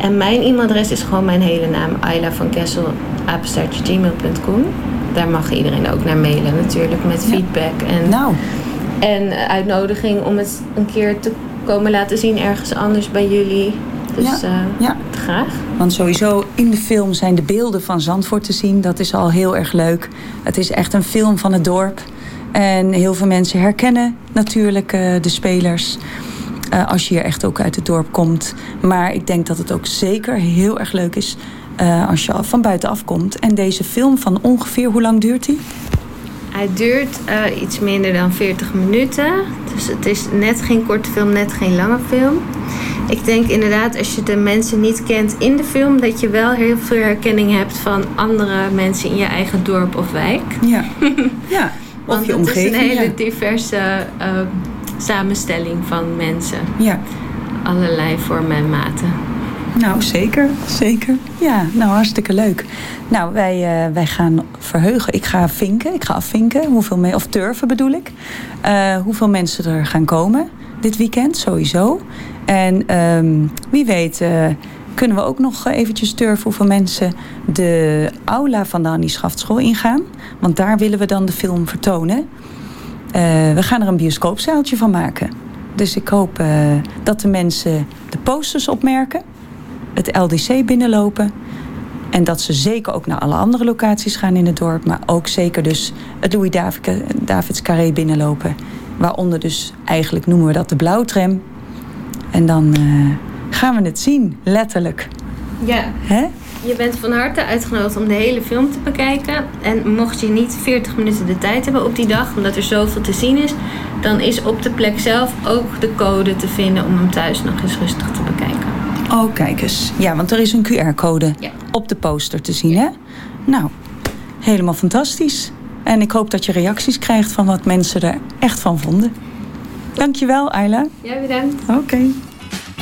En mijn e-mailadres is gewoon mijn hele naam, Ayla van Kessel, apenstaartje.gmail.com. Daar mag iedereen ook naar mailen natuurlijk, met feedback en, nou. en uitnodiging om het een keer te komen laten zien ergens anders bij jullie. Dus Ja, eh, ja. graag. Want sowieso in de film zijn de beelden van Zandvoort te zien. Dat is al heel erg leuk. Het is echt een film van het dorp. En heel veel mensen herkennen natuurlijk eh, de spelers. eh, als je hier echt ook uit het dorp komt. Maar ik denk dat het ook zeker heel erg leuk is eh, als je van buitenaf komt. En deze film van ongeveer, hoe lang duurt die? Hij duurt iets minder dan 40 minuten. Dus het is net geen korte film, net geen lange film. Ik denk inderdaad, als je de mensen niet kent in de film, dat je wel heel veel herkenning hebt van andere mensen in je eigen dorp of wijk. Ja. ja. Want je het is een hele ja. diverse eh, samenstelling van mensen. Ja. Allerlei vormen en maten. Nou, zeker, zeker. Ja, nou hartstikke leuk. Nou, wij, eh, wij gaan verheugen. Ik ga vinken, ik ga afvinken. Hoeveel me of turven bedoel ik. Eh, hoeveel mensen er gaan komen dit weekend, sowieso. En ehm, wie weet eh, kunnen we ook nog eventjes turven hoeveel mensen de aula van de Annie Schaftschool ingaan. Want daar willen we dan de film vertonen. Eh, we gaan er een bioscoopzaaltje van maken. Dus ik hoop eh, dat de mensen de posters opmerken het LDC binnenlopen. En dat ze zeker ook naar alle andere locaties gaan in het dorp. Maar ook zeker dus het Louis David- Davids Carré binnenlopen. Waaronder dus eigenlijk noemen we dat de blauwtram. En dan eh, gaan we het zien, letterlijk. Ja. Hè? Je bent van harte uitgenodigd om de hele film te bekijken. En mocht je niet 40 minuten de tijd hebben op die dag, omdat er zoveel te zien is, dan is op de plek zelf ook de code te vinden om hem thuis nog eens rustig te bekijken. Oh, kijk eens. Ja, want er is een QR-code op de poster te zien, hè? Nou, helemaal fantastisch. En ik hoop dat je reacties krijgt van wat mensen er echt van vonden. Dankjewel, Ayla. Jij bedankt. Oké.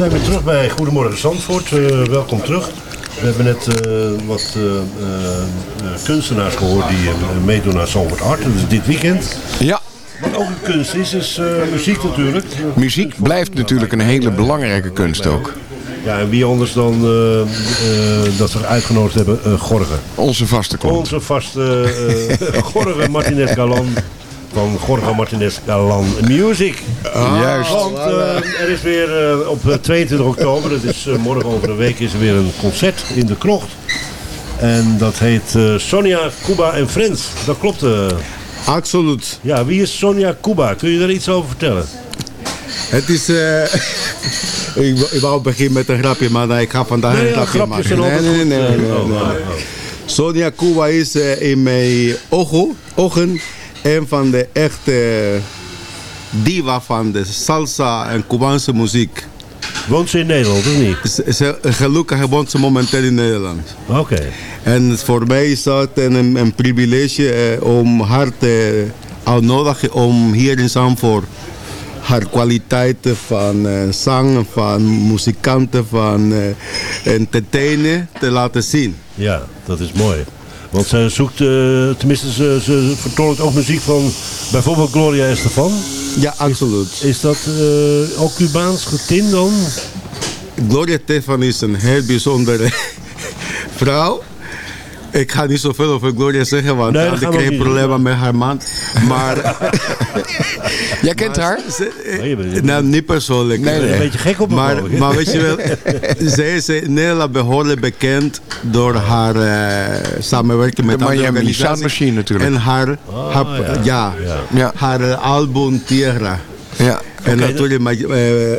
zijn weer terug bij Goedemorgen Zandvoort. Uh, welkom terug. We hebben net uh, wat uh, uh, kunstenaars gehoord die meedoen aan Zandvoort Art. Dat is dit weekend. Ja. Wat ook een kunst is, is muziek natuurlijk. Muziek blijft natuurlijk een hele belangrijke kunst ook. Ja, en wie anders dan dat we uitgenodigd hebben, Gorgen. Onze vaste klant. Onze vaste Gorgen Martinez Galan van Jorge Martinez Galan Music. Ah, Juist. Want uh, er is weer uh, op 22 oktober, dat is uh, morgen over een week, is er weer een concert in de krocht. En dat heet Sonia, Cuba en Friends. Dat klopt. Absoluut. Ja, wie is Sonia Cuba? Kun je daar iets over vertellen? Het is... ik, ik wou beginnen met een grapje, maar ik ga vandaag nee, een grapje ja, maken. Nee, nee, nee, nee, nee, nee, oh, nee. oh, oh. Sonia Cuba is in mijn ogen, ogen een van de echte diva van de salsa en Cubaanse muziek. Woont ze in Nederland of niet? Ze, ze, gelukkig woont ze momenteel in Nederland. Oké. Okay. En voor mij is dat een, een privilege eh, om haar te uitnodigen om hier in Zandvoort haar kwaliteiten van uh, zang, van muzikanten, van uh, entertainen te laten zien. Ja, dat is mooi. Want zij zoekt, uh, tenminste ze, ze vertolkt ook muziek van bijvoorbeeld Gloria Estefan. Ja, absoluut. Is, is dat uh, ook Cubaans getint dan? Gloria Estefan is een heel bijzondere vrouw. Ik ga niet zoveel over Gloria zeggen, want nee, ik geen problemen met haar man. Maar... Jij kent maar, haar? Ze, nou, niet persoonlijk. Nee, nee. Een beetje gek op maar, maar weet je wel, zij is in Nederland behoorlijk bekend door haar uh, samenwerking met de andere Miami Sound Machine natuurlijk. En haar, oh, haar, ja. Ja, ja. haar uh, album Tierra. Ja. En okay, natuurlijk, maar, uh,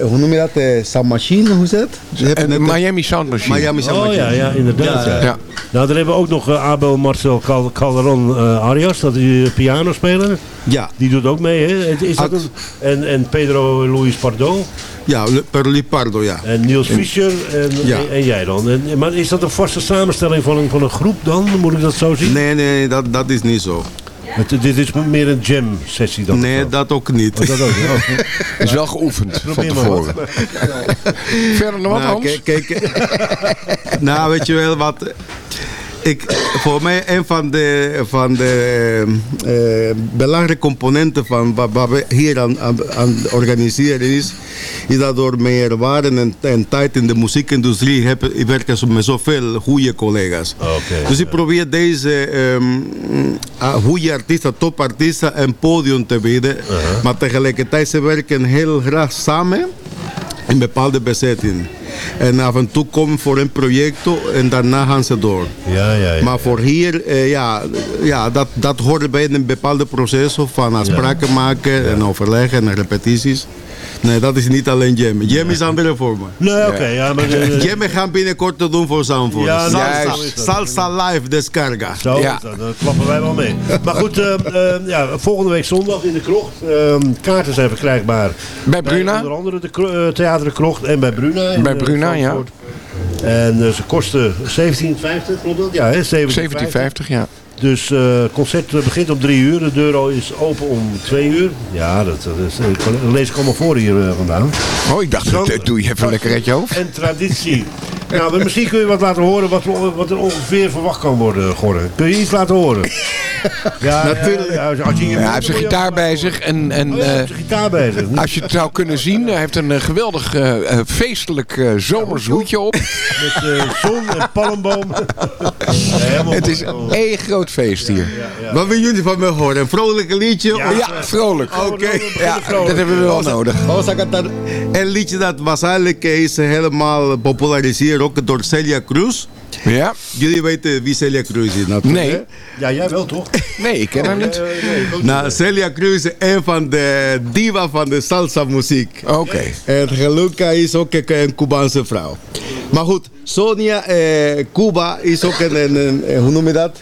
hoe noem je dat? Uh, Sound Machine, hoe is dat? En Miami Sound Machine. Miami Sound oh Machine. ja, ja inderdaad. Ja. Ja. Nou, dan hebben we ook nog uh, Abel Marcel Calderon uh, Arias, dat is piano speler. Ja. Die doet ook mee, hè? Is dat een, en, en Pedro Luis Pardo. Ja, Pedro Pardo, ja. En Niels Fischer en, ja. en, en jij dan. En, maar is dat een vaste samenstelling van een, van een groep dan? Moet ik dat zo zien? Nee, nee, dat, dat is niet zo. Het, dit is meer een jam sessie dan? Nee, dat ook niet. Oh, dat ook niet. Oh. is wel geoefend van tevoren. Verder nog wat, nou, Hans? Kijk, kijk, nou, weet je wel wat... Ik, voor mij een van de, van de uh, belangrijke componenten van wat, wat we hier aan, aan, aan organiseren is, is dat door meer waarde en, en tijd in de muziekindustrie heb, ik werk met zoveel goede collega's. Okay, dus ik probeer deze um, goede artiesten, topartiesten een podium te bieden, uh -huh. maar tegelijkertijd ze werken heel graag samen in bepaalde bezettingen. En af en toe komen voor een project en daarna gaan ze door. Ja, ja, ja. Maar voor hier, uh, ja, ja dat, dat hoort bij een bepaalde proces van afspraken maken en overleggen en repetities. Nee, dat is niet alleen Jam. Jam is andere vormen. Nee, oké. Okay, ja, maar... Uh, Jam gaan binnenkort te doen voor Zandvoort. Ja, salsa, nou, salsa live descarga. Zo, ja. dat, daar klappen wij wel mee. maar goed, uh, uh, ja, volgende week zondag in de krocht. kaarten zijn verkrijgbaar. Bij Bruna? Bij onder andere de Theater de Krocht en bij Bruna. Bij Bruna, ja. En eh, ze kosten 17,50, klopt dat? Ja, hè? 17,50. 17,50, ja. Dus eh, het concert begint om drie uur. De deur is open om twee uur. Ja, dat, dat, is, dat lees ik allemaal voor hier eh, vandaan. Oh, ik dacht, dat eh, doe je even lekker uit je hoofd. En traditie. nou, misschien kun je wat laten horen wat, wat er ongeveer verwacht kan worden, Gordon. Kun je iets laten horen? ja, Natuurlijk. Ja, als je, Ja, hij heeft zijn gitaar bij zich. En, en, Oh ja, hij heeft eh, zijn gitaar bij zich. Als je het zou kunnen zien, hij heeft een eh, geweldig eh, feestelijk eh, zomers hoedje op. Met eh, zon en palmboom. Het is één groot feest hier. Wat willen jullie van me horen? Een vrolijk liedje? Ja, vrolijk. Oké. Ja, dat hebben we wel nodig. Vamos a cantar een liedje dat was eigenlijk is helemaal populariseerd ook door Celia Cruz. Ja. Jullie weten wie Celia Cruz is natuurlijk. Nee. Ja, jij wel toch? Nee, ik ken haar niet. Nou, Celia Cruz is een van de diva van de salsa muziek. Oké. En gelukkig is ook een, een Cubaanse vrouw. Maar goed, Sonia eh, Cuba is ook een, een, een- hoe noem je dat?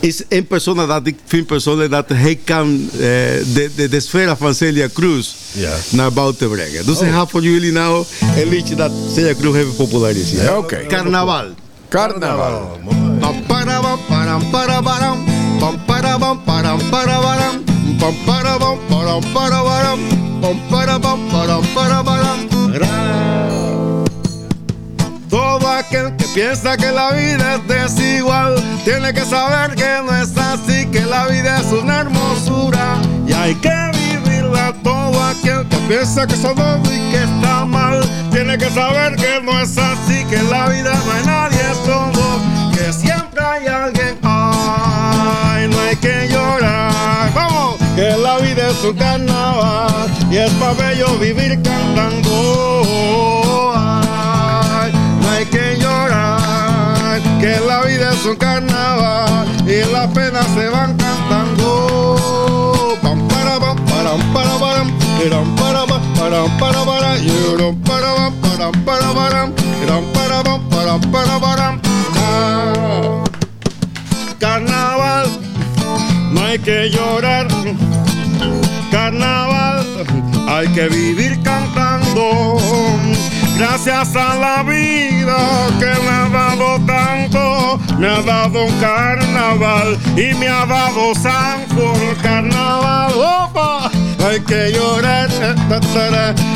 Is een persoon dat ik vind persoonlijk dat hij kan eh, de, de, de sfeer van Celia Cruz Ja. naar buiten brengen. Dus ik ga voor jullie nou een liedje dat Celia Cruz heeft gepopulariseerd. Ja, oké. Carnaval. Carnaval. Piensa que la vida es desigual tiene que saber que no es así, que la vida es una hermosura y hay que vivirla. Todo aquel que piensa que eso no y que está mal tiene que saber que no es así, que en la vida no hay nadie solo, que siempre hay alguien. Ay, no hay que llorar. Vamos, que la vida es un carnaval y es pa' bello vivir cantando. La vida es un carnaval y las penas se van cantando. Pam Carnaval, no hay que llorar. Carnaval, hay que vivir cantando. Gracias a la vida que me ha dado tanto, me ha dado un carnaval y me ha dado San por carnaval. ¡Opa! Hay que llorar,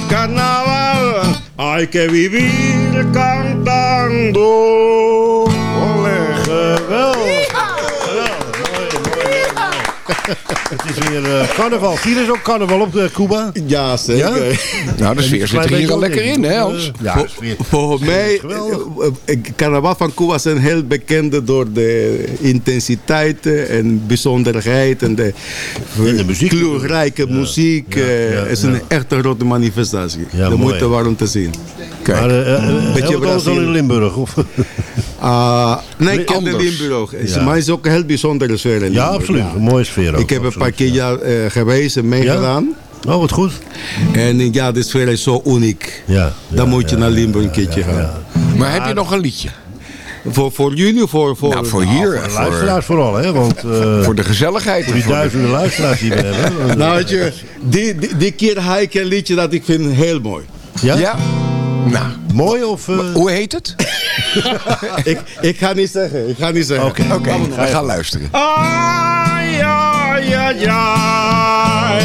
carnaval, hay que vivir cantando. Het is weer eh, carnaval. Hier is ook carnaval op de Cuba. Ja, zeker. Nou, de sfeer zit er hier al lekker in, hè Hans? Ja. Volgens mij, eh, eh, carnaval van Cuba zijn heel bekend door de intensiteit eh, en bijzonderheid en de, En de muziek. kleurrijke muziek. ja, eh, ja, Het is ja. een echte grote manifestatie. Ja, de mooi. moeite waard om te zien. Maar eh, eh, Beetje Limburg. Of? Ah, nee, ik ken de. Limburg. Het is- Ja. Maar het is ook een heel bijzondere sfeer in Ja, Limburg. absoluut. Een mooie sfeer ook. Ik heb een paar keer ja. eh, geweest en meegedaan. Oh, wat goed. En eh, ja, de sfeer is zo uniek. Ja, Dan moet je naar Limburg een keertje gaan. Maar heb je nog een liedje? Voor, voor jullie of voor... voor Nou, voor hier. Voor de Voor, luisteraars vooral, hè? Want eh, voor de gezelligheid. voor die Voor de- duizenden luisteraars die we hebben. Nou, weet je, die, die, die keer ik een liedje dat ik vind heel mooi. Ja? Ja? Nou, Mooi of... eh, hoe heet het? ik, ik ga niet zeggen, ik ga niet zeggen. Oké. Oké, we gaan luisteren. Ay, ay, ay, ay,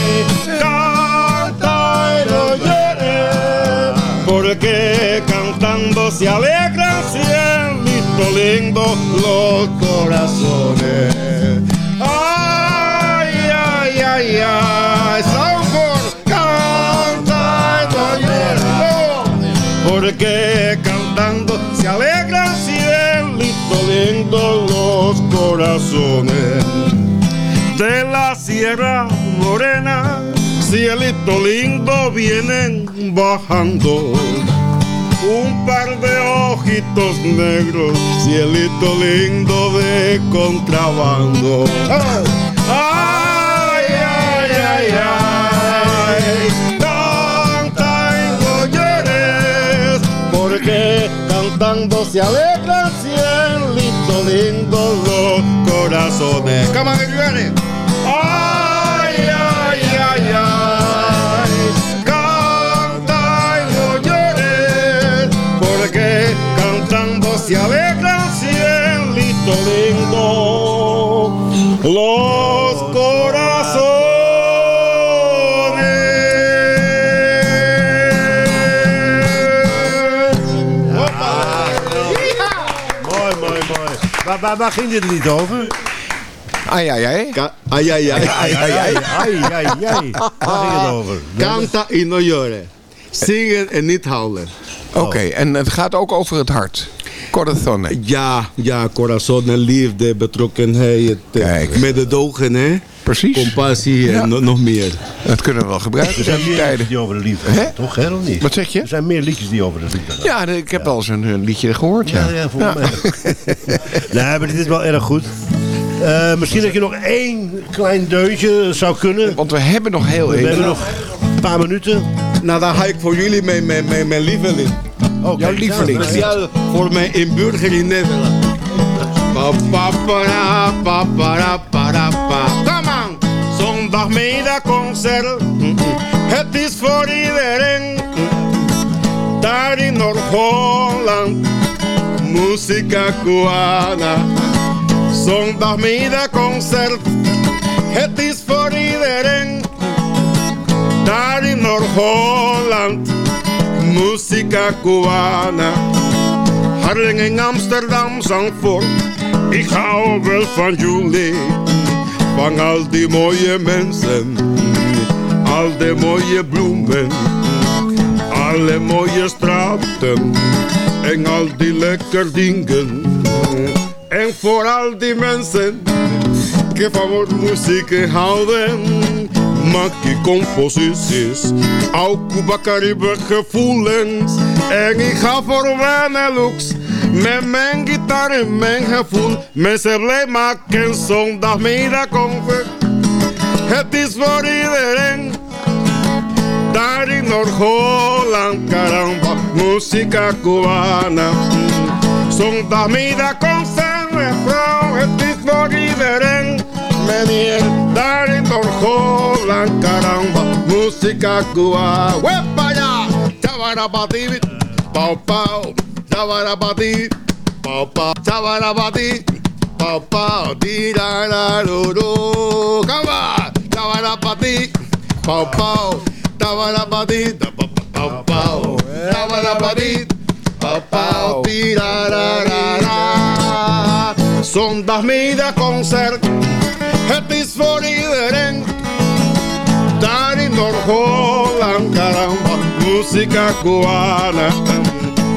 canta y no llores, porque cantando se alegra cielito lindo los corazones. Corazones de la Sierra Morena, cielito lindo vienen bajando. Un par de ojitos negros, cielito lindo de contrabando. Ay, ay, ay, ay, canta porque cantando se alegran cielito lindo corazones. Come on, everybody. Ay, ay, ay, ay, canta y no llores, porque se alegran cielito Waar, waar, waar ging dit lied over? Ai, ai, ai. Ai, ai, ai. Ai, ai, ai, ai, ai, ai. Waar ging het over? Canta y no llore. Zingen en niet huilen. Oké, en het gaat ook over het hart. Corazon. Ja, ja, corazon en liefde, betrokkenheid. eh, Mededogen, hè? Precies. Compassie en no- nog meer. Dat kunnen we wel gebruiken Er zijn meer liedjes die over de liefde gaan, toch? Hè, of niet? Wat zeg je? Er zijn meer liedjes die over de liefde gaan. Ja, ik heb wel eens een, liedje gehoord, ja. Ja, ja, volgens mij. nee, maar dit is wel erg goed. Eh, misschien dat je nog één klein deuntje zou kunnen. Want we hebben nog heel We even. hebben nog een paar minuten. Nou, dan ga ik voor jullie mijn, mijn, mijn, mijn lieveling. Oh, Jouw lieveling. Speciaal voor mijn inburger in Nederland. Pa, pa, para, pa, para, para, pa. On! Zondagmiddagconcert, het is voor iedereen. Daar in Noord-Holland, Música cubana. zondagmiddagconcert, het is voor iedereen. Daar in Noord-Holland, Música cubana. Harlingen in Amsterdam, Zandvoort. Ik hou wel van jullie. Van al die mooie mensen. Al die mooie bloemen. Alle mooie straten. En al die lekker dingen. En voor al die mensen. Que van muziek houden. Maak je composities. Ook Caribe gevoelens. En ik ga voor Benelux. Met mijn gitaar en mijn gevoel. Mensen blij maken zondagmiddag concert. Het is voor iedereen. Daar in Noord-Holland, caramba, música cubana. Zondagmiddag concert, mevrouw, het is voor iedereen. Meneer, daar in Noord-Holland, caramba, música cubana. Wepa ya, chavarabati, pau pau, pau, chavarabati, pau pau, tirararuru, come on, chavarabati, pau pau, chavarabati, pau pau, tirararara. Zondagmiddagconcert, het is voor iedereen. Daar in Noord-Holland, caramba, música cubana.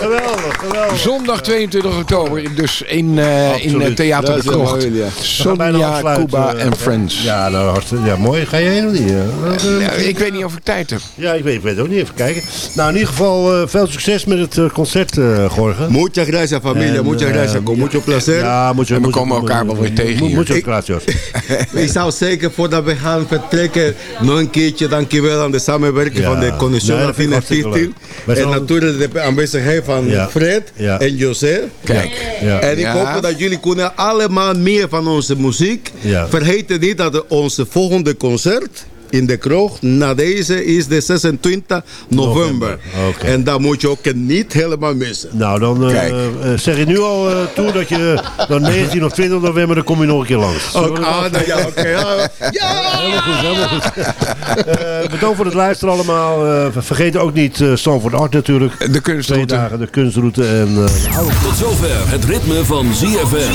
geweldig, geweldig. Zondag 22 oktober, dus in, eh in het Theater Dat de Krocht. ja. Sonia. Cuba en Friends. Ja, nou, hartstikke, ja, mooi. Ga je heen of niet? Eh, Ja, ik weet niet of ik tijd heb. Ja, ik weet, ik weet ook niet. Even kijken. Nou, in ieder geval eh, veel succes met het eh, concert, eh Gorgen. Muchas gracias familia, En, muchas eh, gracias, con mucho placer. Ja, moet je, En we komen elkaar wel weer tegen moet- hier. Muchas Ik- gracias. Ik zou zeker voordat we gaan vertrekken nog een keertje dankjewel aan de samenwerking Ja. van de Connexion Nee, dat vind ik Latina hartstikke 15. leuk. Wij En natuurlijk de aanwezigheid van Ja. Fred Ja. en José. Kijk. Ja. En ik Ja. hoop dat jullie kunnen allemaal meer van onze muziek. Ja. Vergeet niet dat onze volgende concert in de kroeg na deze is de 26 november. En dat moet je ook niet helemaal missen. Nou, dan eh, eh, zeg je nu al eh, toe dat je dan 19 of 20 november, dan kom je nog een keer langs. Ook, ah, nou ja, oké. ja. ja! Helemaal goed, helemaal goed. Bedankt voor het luisteren allemaal. Eh, vergeet ook niet uh, Stanford Art natuurlijk. De Twee kunstroute. dagen de kunstroute. En, eh, Tot zover het ritme van ZFM.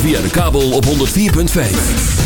Via de kabel op 104.5.